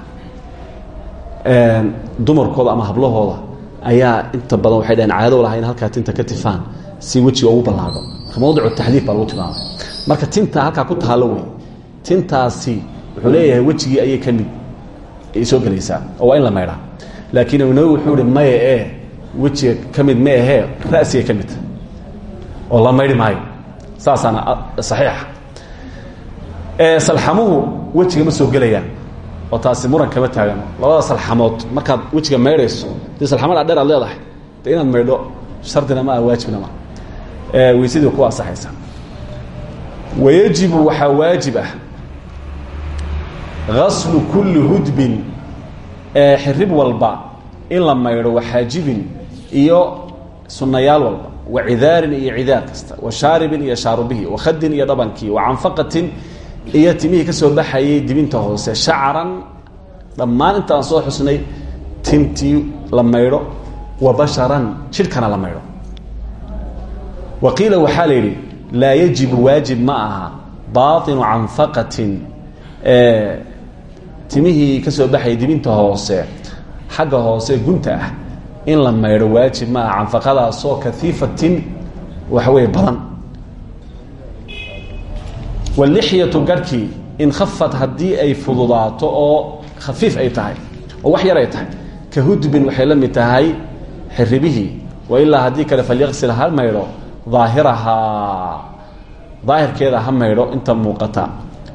dumarkooda ama hablahooda ayaa inta badan waxay dhaheen caado lahaa in tinta ka tifaan si wejiga ugu ballaadho marka mawdicu baa lagu tilmaamay. Marka tinta halkaa ku taalo wey tintaasi wuxuu leeyahay wejigii ayay ka mid ay soo oo in la maydhaa. Laakiin nawi wuxuu ihi ee wejiga ka ma ahee ra'siga ka midta oo la maydhi maayo. Saasaana saxiixa. Salxamuhu wejiga ma soo gelayaan oo taasi muran kama taagano labada salxamood markaad wejiga maydhayso dee salxamada dheer aad leedahay de inaad maydho shardina ma ah waajibna ma weysadii ku asaxaysa wayajibu waxaa waajib ah gaslu kulli hudbin xirib walba in la maydho waxaajibin iyo sunnayaal walba wa cidaarin iyo cidaar kasta wa shaaribin iyo shaarubihi wa khadin iyo dhabankii wa canfaqatin iyo timihii ka soo baxayay dibinta hoose. Shacran dhammaan inta aan soo xusnay tintii la maydho wa basharan jidhkana la maydho. Wa qiila waxaa la yidhi laa yajibu waajib ma aha baainu canfaqatin timihii ka soo baxayay dibinta hoose xagga hoose gunta ah in la maydho waajib ma aha canfaqadaasoo kaiifatin waxa weeye badan walixyatu garhkii in khafat haddii ay fududaato oo khafiif ay tahay oo wax yar ay tahay ka hudbin waxay la mid tahay xiribihii wa ilaa haddii kale falyaqsil ha maydho daahirahaa daahirkeeda ha maydho inta muuqata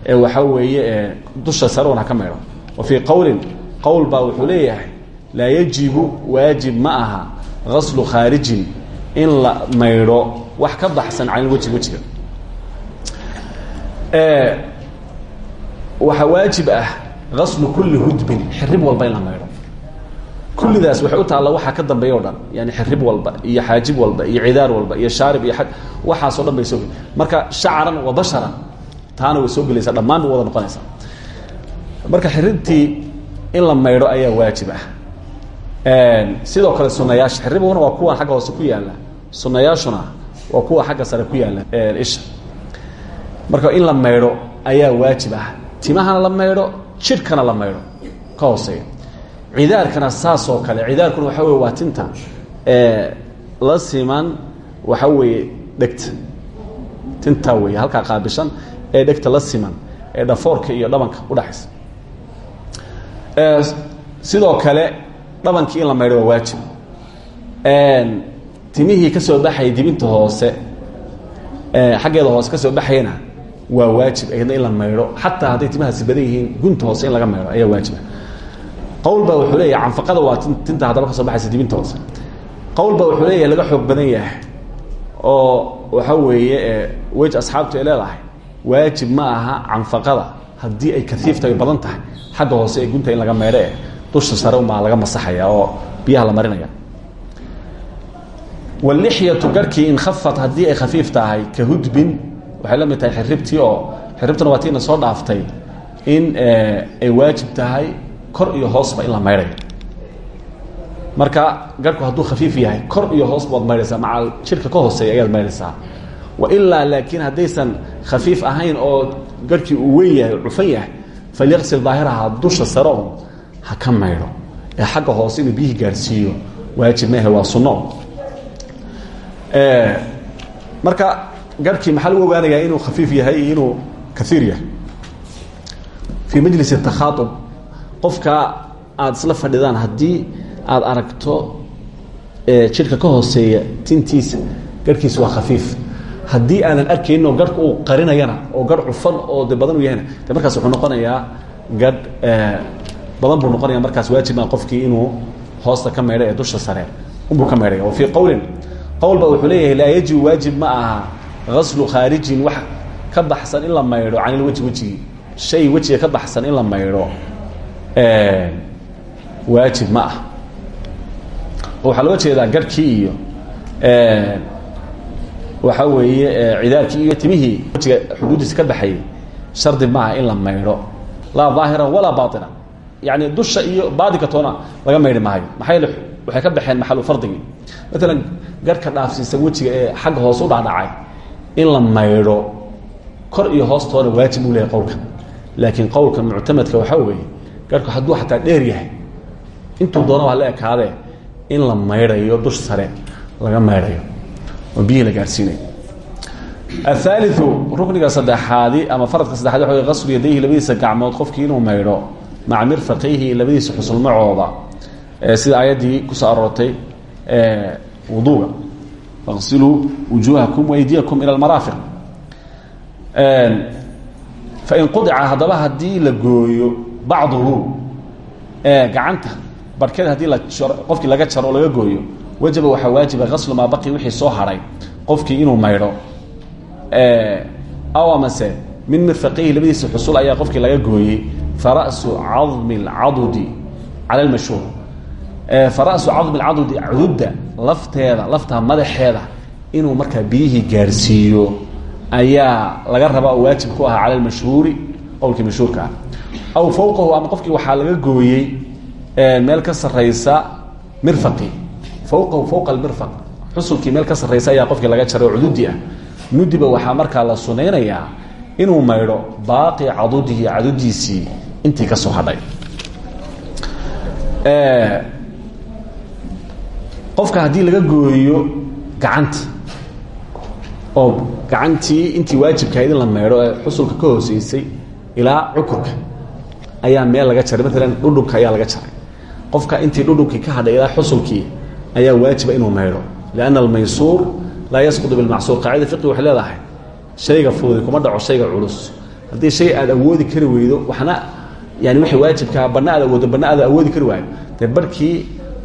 ee waxaa weeye dusha saroon ha ka maydho wa fii qowlin qowl baa wuxuu leeyahay laa yajibu waajib ma aha gaslu khaarijin in la maydho wax ka baxsan can wejhi wejiga waxaa waajib ah gaslu kulli hudbin. Xirib walba in la maydho. Kullidaas waxay u taalla waxaa ka dambeeya o dhan yani xirib walba iyo xaajib walba iyo cidaar walba iyo shaarib iyo waxaasoo dhan bay soo gel marka shacran wa basharan taana way soo gelaysaa dhammaan bay wada noqonaysaa marka xiribtii in la maydho ayaa waajib ah. Sidoo kale sunayaasha xiribuguna waa kuwan xagga hoose ku yaalla. Sunayaashuna waa kuwa xagga sare ku yaalla. Isha marka in la maydho ayaa waajib ah. Timahana la maydho jidhkana la maydho ka hooseeya cidaarkana saasoo kale cidaarkuna waxa wey waa tinta la siman waxa weeye dhegta. Tinta wey halkaa qaabishan ee dhegta la siman ee dhafoorka iyo dhabanka udhaxaysa sidoo kale dhabankii in la maydho waa waajib. Timihii ka soo baxayay dibinta hoose xaggeeda hoose ka soo baxayana waa waajib ayadna in la maydho xataa hadday timahaasi badan gunta hoose in laga maydho ayaa waajiba qowl baa wuxuu leeyahay canfaqada waa tinta haddaba ka soo baxaysa dibinta hoose qowl baa wuxuu leeyahay laga xoog badan yahay oo waxa weeye wej asxaabtu ay waajib ma aha canfaqada haddii ay kaiifta badan tahay xagga hoose ee gunta in laga maydho dusha sare umaa laga masaxaya oo biyaha la marinaya walixyatu garhkii inkhafat haddii ay khafiif tahay ka hudbin waxay la mid xiribtii oo xiribtuna waa tiina soo dhaaftay in ay waajib tahay kor iyo hoosba in la maydhayo marka garhku hadduu khafiif yahay kor iyo hoosba waad maydhaysaa maca jirka ka hooseeya ayaad maydhaysaa. Wailaa laakiin haddaysan khafiif ahayn oo garhkii uu weyn yahay cufan yahay falyaqsil daahiraha dusha sare ha ka maydho. Ee xagga hoose inuu biyihii gaarhsiiyo waajib mehe waa sunno. Marka garhkii maxaa lagu ogaanayaa inuu khafiif yahay iyo inuu kaiir yahay? Fii majlis takhaaub qofka aada isla fadhidaan haddii aada aragto jidhka ka hooseeya tintiisa garhkiisa waa khafiif. Haddii aadan arkaynin oo garhka uu qarinayana oo garh cufan oo de badan u yahayna de markaas wuxuu noqonayaa garh badan buu noqonaya markaas waajibma qofkii inuu hoosta ka maydho ee dusha sare unbuu ka maydhaya wa fii qowlin qowl ba wuxuu leeyahay laa yajibu waajib ma aha gaslu khaarijin wax ka baxsan in la maydho can ilweji wejigii shay wejiga ka baxsan in la maydho waajib ma ah. Oo waxaa looga jeedaa garhkii iyo waxaa weeye cidaarkii iyo timihii wejiga xuduudiisa ka baxayay shardi maaha in la maydho laa ظaahiran walaa baطina yani dusha iyo baadinka toona laga maydhi maayo. Maxaa yeele waxay ka baxeen maxalu fardigii maalan garhka dhaafsiisan wejiga ee xagga hoose u dhacdhacay in la maydho kor iyo hoostoona waajib uu leeyahy qowlkan. Laakiin qowlka muctamadka waxaa weeye garhku hadduu xataa dheer yahay intuu doona waa la ekaadee in la maydhayo dush sare laga maydhayo oo biyihii la gaarhsiinayo ahaaliu rukniga saddexaadi ama faradka saddexaad waxa wey qaslu yadayhi labadiisa gacmood qofkii inuu maydho maca mirfaqayhi labadiisa xusulmacooda sida aayaddii ku soo aroortay wuduuga faqsiluu wujuuhakum waydiyakum ila almaraafiq fain qudica haddaba haddii la gooyo bacduhu gacanta barhkeeda haddii la qofkii laga jaro oo laga gooyo wajaba waxaa waajiba gaslu maa baqi wixii soo hadhay qofkii inuu maydho aw amase min mirfaqayhi labadiisa xusul ayaa qofkii laga gooyey fara'su cadmi اlcadudi cala lmashhuur fara'su cadmi اlcadudi cududda lafteeda lafta madaxeeda inuu markaa biyihii gaarsiiyo ayaa laga rabaa waajib ku ahaa cala lmashhuuri qowlkii mashhuurka ah. Aw fowqahu ama qofkii waxaa laga gooyey meel ka saraysa mirfaqi. Fowqahu fowqa almirfaq xusulkii meel ka sarraysa ayaa qofkii laga jaray oo cududi ah. Nudiba waxaa markaa la sunaynayaa inuu maydho baaqi cadudihi cadudiisii intii ka soo hadhay qofka haddii laga gooyo gacanta oo gacantii intii waajibkahayd in la maydho ee xusulka ka hooseysay ilaa cukurka ayaa meel laga jaray. Maalan dhudhubka ayaa laga jaray. Qofka intii dhudhubkii ka hadhay ilaa xusulkii ayaa waajiba inuu maydho lianna almaysuur laa yasqudu bilmacsuur. Qaacida fiqi waxay leedahay shayga fududi kuma dhaco shayga culus. Haddii shay aad awoodi kari weydo waxna yani wixii waajibkaa banna aad awooddo banna awoodi kari waayo. Dee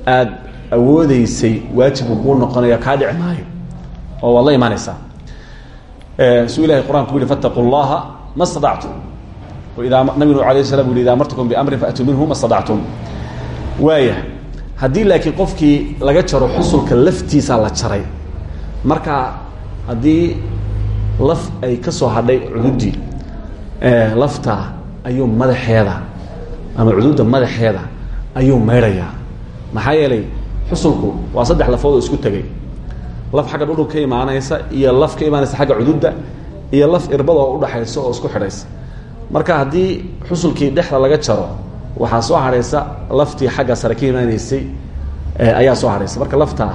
aad awoodeysay waajibku kuu noqonaya kaa dhici maayo. Oo waad la imaanaysaa suu ilahay qur'anku u yihi fattaquu llaha ma stadactum idaa nabignu alayh slam u ida amartukum faatuu minhu ma waaya haddii laakiin qofkii laga jaro xusulka laftiisaa la jaray marka haddii laf ay ka soo hadhay cududii lafta ayuu madaxeeda ama cududda madaxeeda ayuu maydhayaa. Maxaa yeelay xusulku waa saddex lafood oo isku tegay laf xagga dhudhub ka imaanaysa iyo laf ka imaanaysa xagga cududda iyo laf irbada oo udhaxaysa oo isku xidhaysa. Marka haddii xusulkii dhexda laga jaro waxaa soo hadhaysa laftii xagga sare ka imaanaysay ayaa soo hadhaysa marka laftaa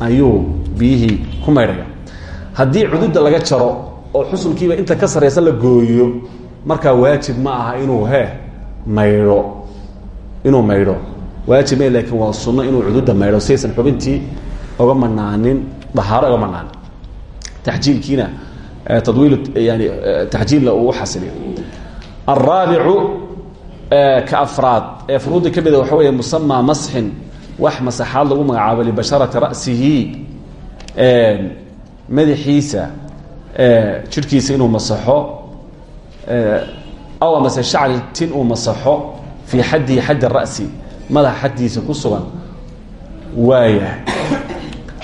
ayuu biyihii ku maydhaya. Haddii cududda laga jaro oo xusulkiiba inta ka sareysa la gooyo markaa waajib ma aha inuu he maydho. Inuu maydho waajib me laakiin waa sunno inuu cududa maydho saysan xubintii oga manaanin dahaaro oga manaanin tajiilkiina tadwiil yani taxjiilna uu uxasiliyo alraabicu ka afraad ee furuudda ka mida waxa weeye musamaa masxin wax masaxaad lagu magacaabo libasharati ra'sihi madaxiisa jidhkiisa inuu masaxo aw amase shacri tin uu masaxo fii xaddihi xaddi ra'si madaxa xaddiisa ku sugan waaya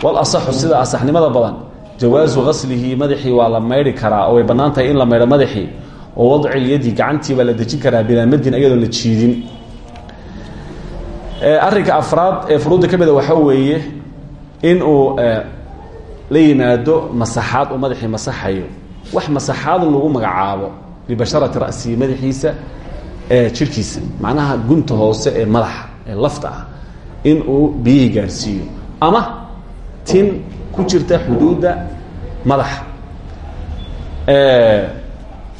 walasaxu sida asaxnimada badan jawaazu gaslihi madaxii waa la maydhi karaa oo way bannaan in la maydho madaxii oo wadci lyadi gacantii baa la dejin karaa madin ayadoon la jiidin. Arrinka afraad ee furuudda ka mida waxaa weeye in uu la yimaado masaxaad masaxayo. Wax masaxaad lagu magacaabo libasharati ra'sihi madaxiisa jidhkiisa macnaha gunta hoose ee madaxa ee lafta ah in uu biyihii gaadhsiiyo ama tin ku jirta xuduudda madaxa.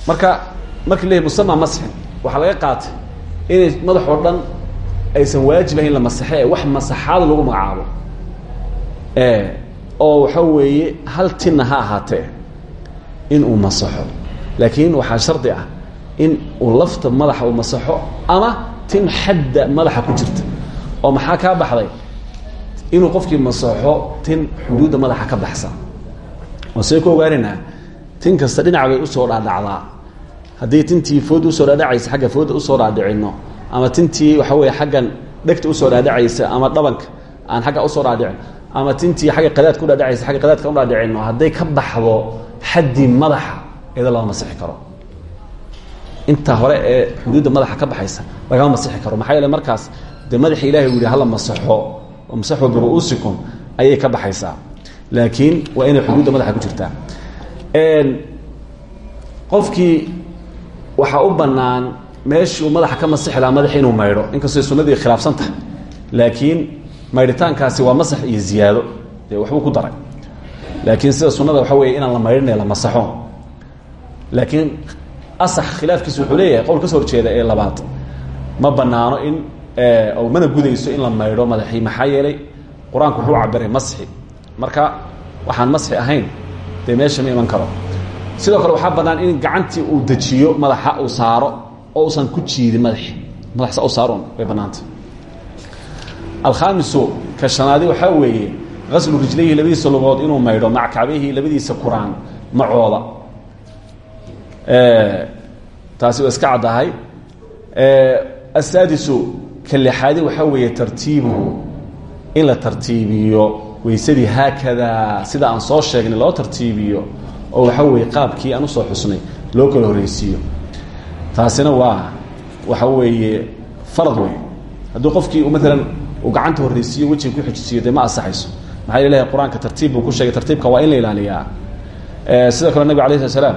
Marka marki leeyahy musama masxin waxaa laga qaatay inay madax oo dhan aysan waajib ahayn la masaxe wax masaxaad lagu magacaabo. Oo waxa weeye hal tinna ha ahaatee in uu masaxo laakiin waxaa shardi ah in uu lafta madaxa uu masaxo ama tin xadda madaxa ku jirta. Oo maxaa kaa baxday? Inuu qofkii masaxo tin xuduudda madaxa ka baxsan. Oo see ku tin kasta dhinac bay u soo dhaadhacdaa. Haddii tintii fooda u soo dhaadhacaysa agga fooda u soo dhaadhicino ama tintii waxa weeye xaggan dhegta u soo dhaadhacaysa ama dhabanka aan agga u soo dhaadhicin ama tintii agga qadaadka udhaadhacaysa agga qadaadka udhaadhicino hadday ka baxdo xaddii madaxa iyada lama masixi karo intaa hore ee xuduudda madaxa ka baxaysa lagama masixi karo. Maxaa yeele markaas dee madaxa ilahay u yihi hala masaxo oo masaxu biru'uusikum ayay ka baxaysaa. Laakiin waa inay xuduudda madaxa ku jirtaa. Qofkii waxaa u banaan meeshii uu madaxa ka masixi lahaa madaxi inuu maydho inkastoo sunadii khilaafsan tahay. Laakiin maydhitaankaasi waa masax iyo ziyaado dee waxbuu ku daray. Laakiin sida sunada waxa weeye inaan la maydhinay la masaxo. Laakiin asax khilaafkiisa wuxuu leeyahay qowl ka soo horjeeda ee labaad. Ma banaano in mana gudayso in la maydho madaxii maxaa yeelay qur'aanku wuxuu cabiray masxi. Marka waxaan masxi ahayn dee meesha ma iman karo. Sidoo kale waxaa bannaan in gacantii uu dejiyo madaxa uu saaro oo usan ku jiidin madaxi. Madaxsa u saaron way bannaantay. Alkhaamisu ka shanaadi waxaa weeye gaslu rijlayhi labadiisa lugood inuu maydho mac kacbayhi labadiisa kuraan macooda taasi waa iska caddahay. Asaadisu ka lixaadi waxaa weeye tartiibuhu in la tartiibiyo weysadii haakadaa sida aan soo sheegnay loo tartiibiyo oo waxaa weeye qaabkii aan u soo xusnay loo kala horreysiiyo taasina waa waxa weeye farad wey hadduu qofkii maalan uu gacanta horreysiiyo wejiga ku xijisiiyo dee ma asaxayso maxaa ilahay qur'aanka tartiib buu ku sheegay tartiibka waa in la ilaaliyaa. Sidoo kale nabig alay slat slaam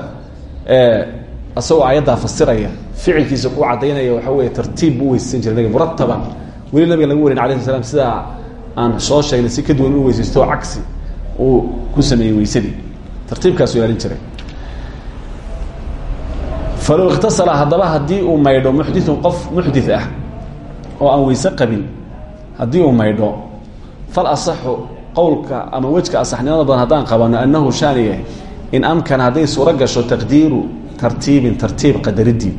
isagoo aayaddaa fasiraya ficilkiisa ku cadaynaya waxa weeye tartiib buu weysiisan jiray. Nabiga murataban weli nabiga laga warin slat slam sidaa aan soo sheegnay si ka duwan inu weysaysto cagsi uu ku sameeyey weysadii tartiibkaasu ilaalin jiray. Falow ikhtasala haddaba haddii uu maydho muxditun qof muxdit ah oo aan weyse qabin haddii uu maydho fal asaxu qowlka ama wejka asaxnimada badan haddaan qabano annahu shaani in amkana hadday suuro gasho taqdiiru tartiibin tartiib qadaridii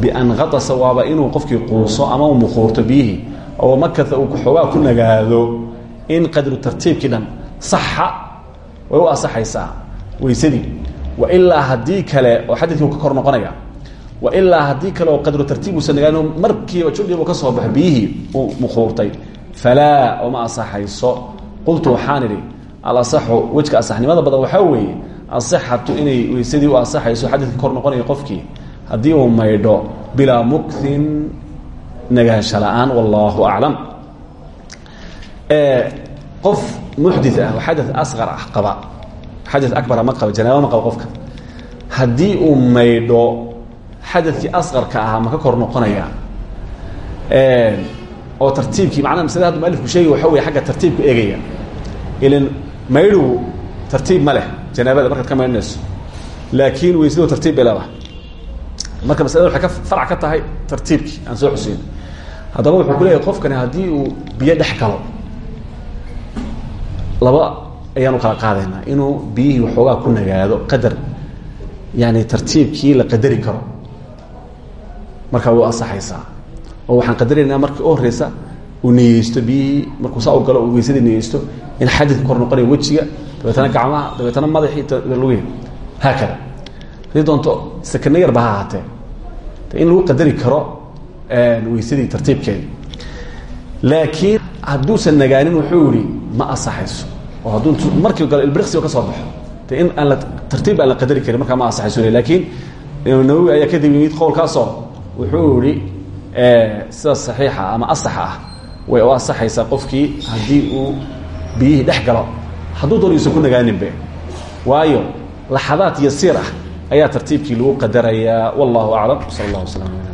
bian qatasa waaba inuu qofkii quuso ama uu muquurto biyihii oo makata uu xoogaa ku nagaado in qadru tartiibkii dhan saxa way u asaxaysaa weysadii wailaa haddii kale oo xadidkii ka kor noqonaya wailaa haddii kale oo qadru tartiib uusan nagaano markiiba judhiibu ka soo baxo biyihii uu muquurtay falaa oma asaxayso qultu waxaan idhi alasaxu wejka asaxnimada badan waxaa weeye asixatu inay weysadii u asaxayso xadidka kor noqonaya qofkii. Haddii uu maydho bilaa muktin nagaansha la'aan wallaahu aclam. Qof muxdit ah oo xadad asqar ah qaba xadad akbara ma qaba janaaba ma qaba qofka. Haddii uu maydho xadadkii asqarka ahaa ma ka kor noqonaya. Oo tartiibkii macnaha maslada hadda mualifku sheegay waxa wey agga tartiibku eegaya. Ilan maydhigu tartiib ma leh janaabada markaad ka maydhanayso laakiin weysadu tartiib bay leedahay. Marka maslada waxay ka farac ka tahay tartiibkii aan soo xuseyn haddaba wuxuu ku leeyahay qofkani haddii uu biyo dhex galo laba ayaan u kala qaadaynaa inuu biyihii waxoogaa ku nagaado qadar yani tartiibkii la qadari karo. Markaa way asaxaysaa oo waxaan qadaraynaa markii u horeysa uu niyeysto biyihii markuu saa u galo uu weysadii niyeysto in xadidka kor noqonayo wejiga dabeetana gacmaha dabeetana madaxii lugihi haakada haddii doonto sakano yarba ha ahaatee. In lagu qadari karo weysadii tartiibkeedi laakiin hadduusan nagaanin wuxuu yihi ma asaxayso oo hadduu markii galo ilbriqsiba ka soo baxo. De in aan la tartiib aan la qadari karin markaa ma asaxayso le lakiin imaam nawowi ayaa kadib yimid qowlkaasoo wuxuu yihi sida saxiixa ama asaxa ah way u asaxaysaa qofkii haddii uu biyihii dhex galo hadduu doon yuusan ku nagaaninbe waayo laxadaad yasiir ah ayaa tartiibkii lagu qadarayaa. Wallahu aclam. Sal allah waslam ala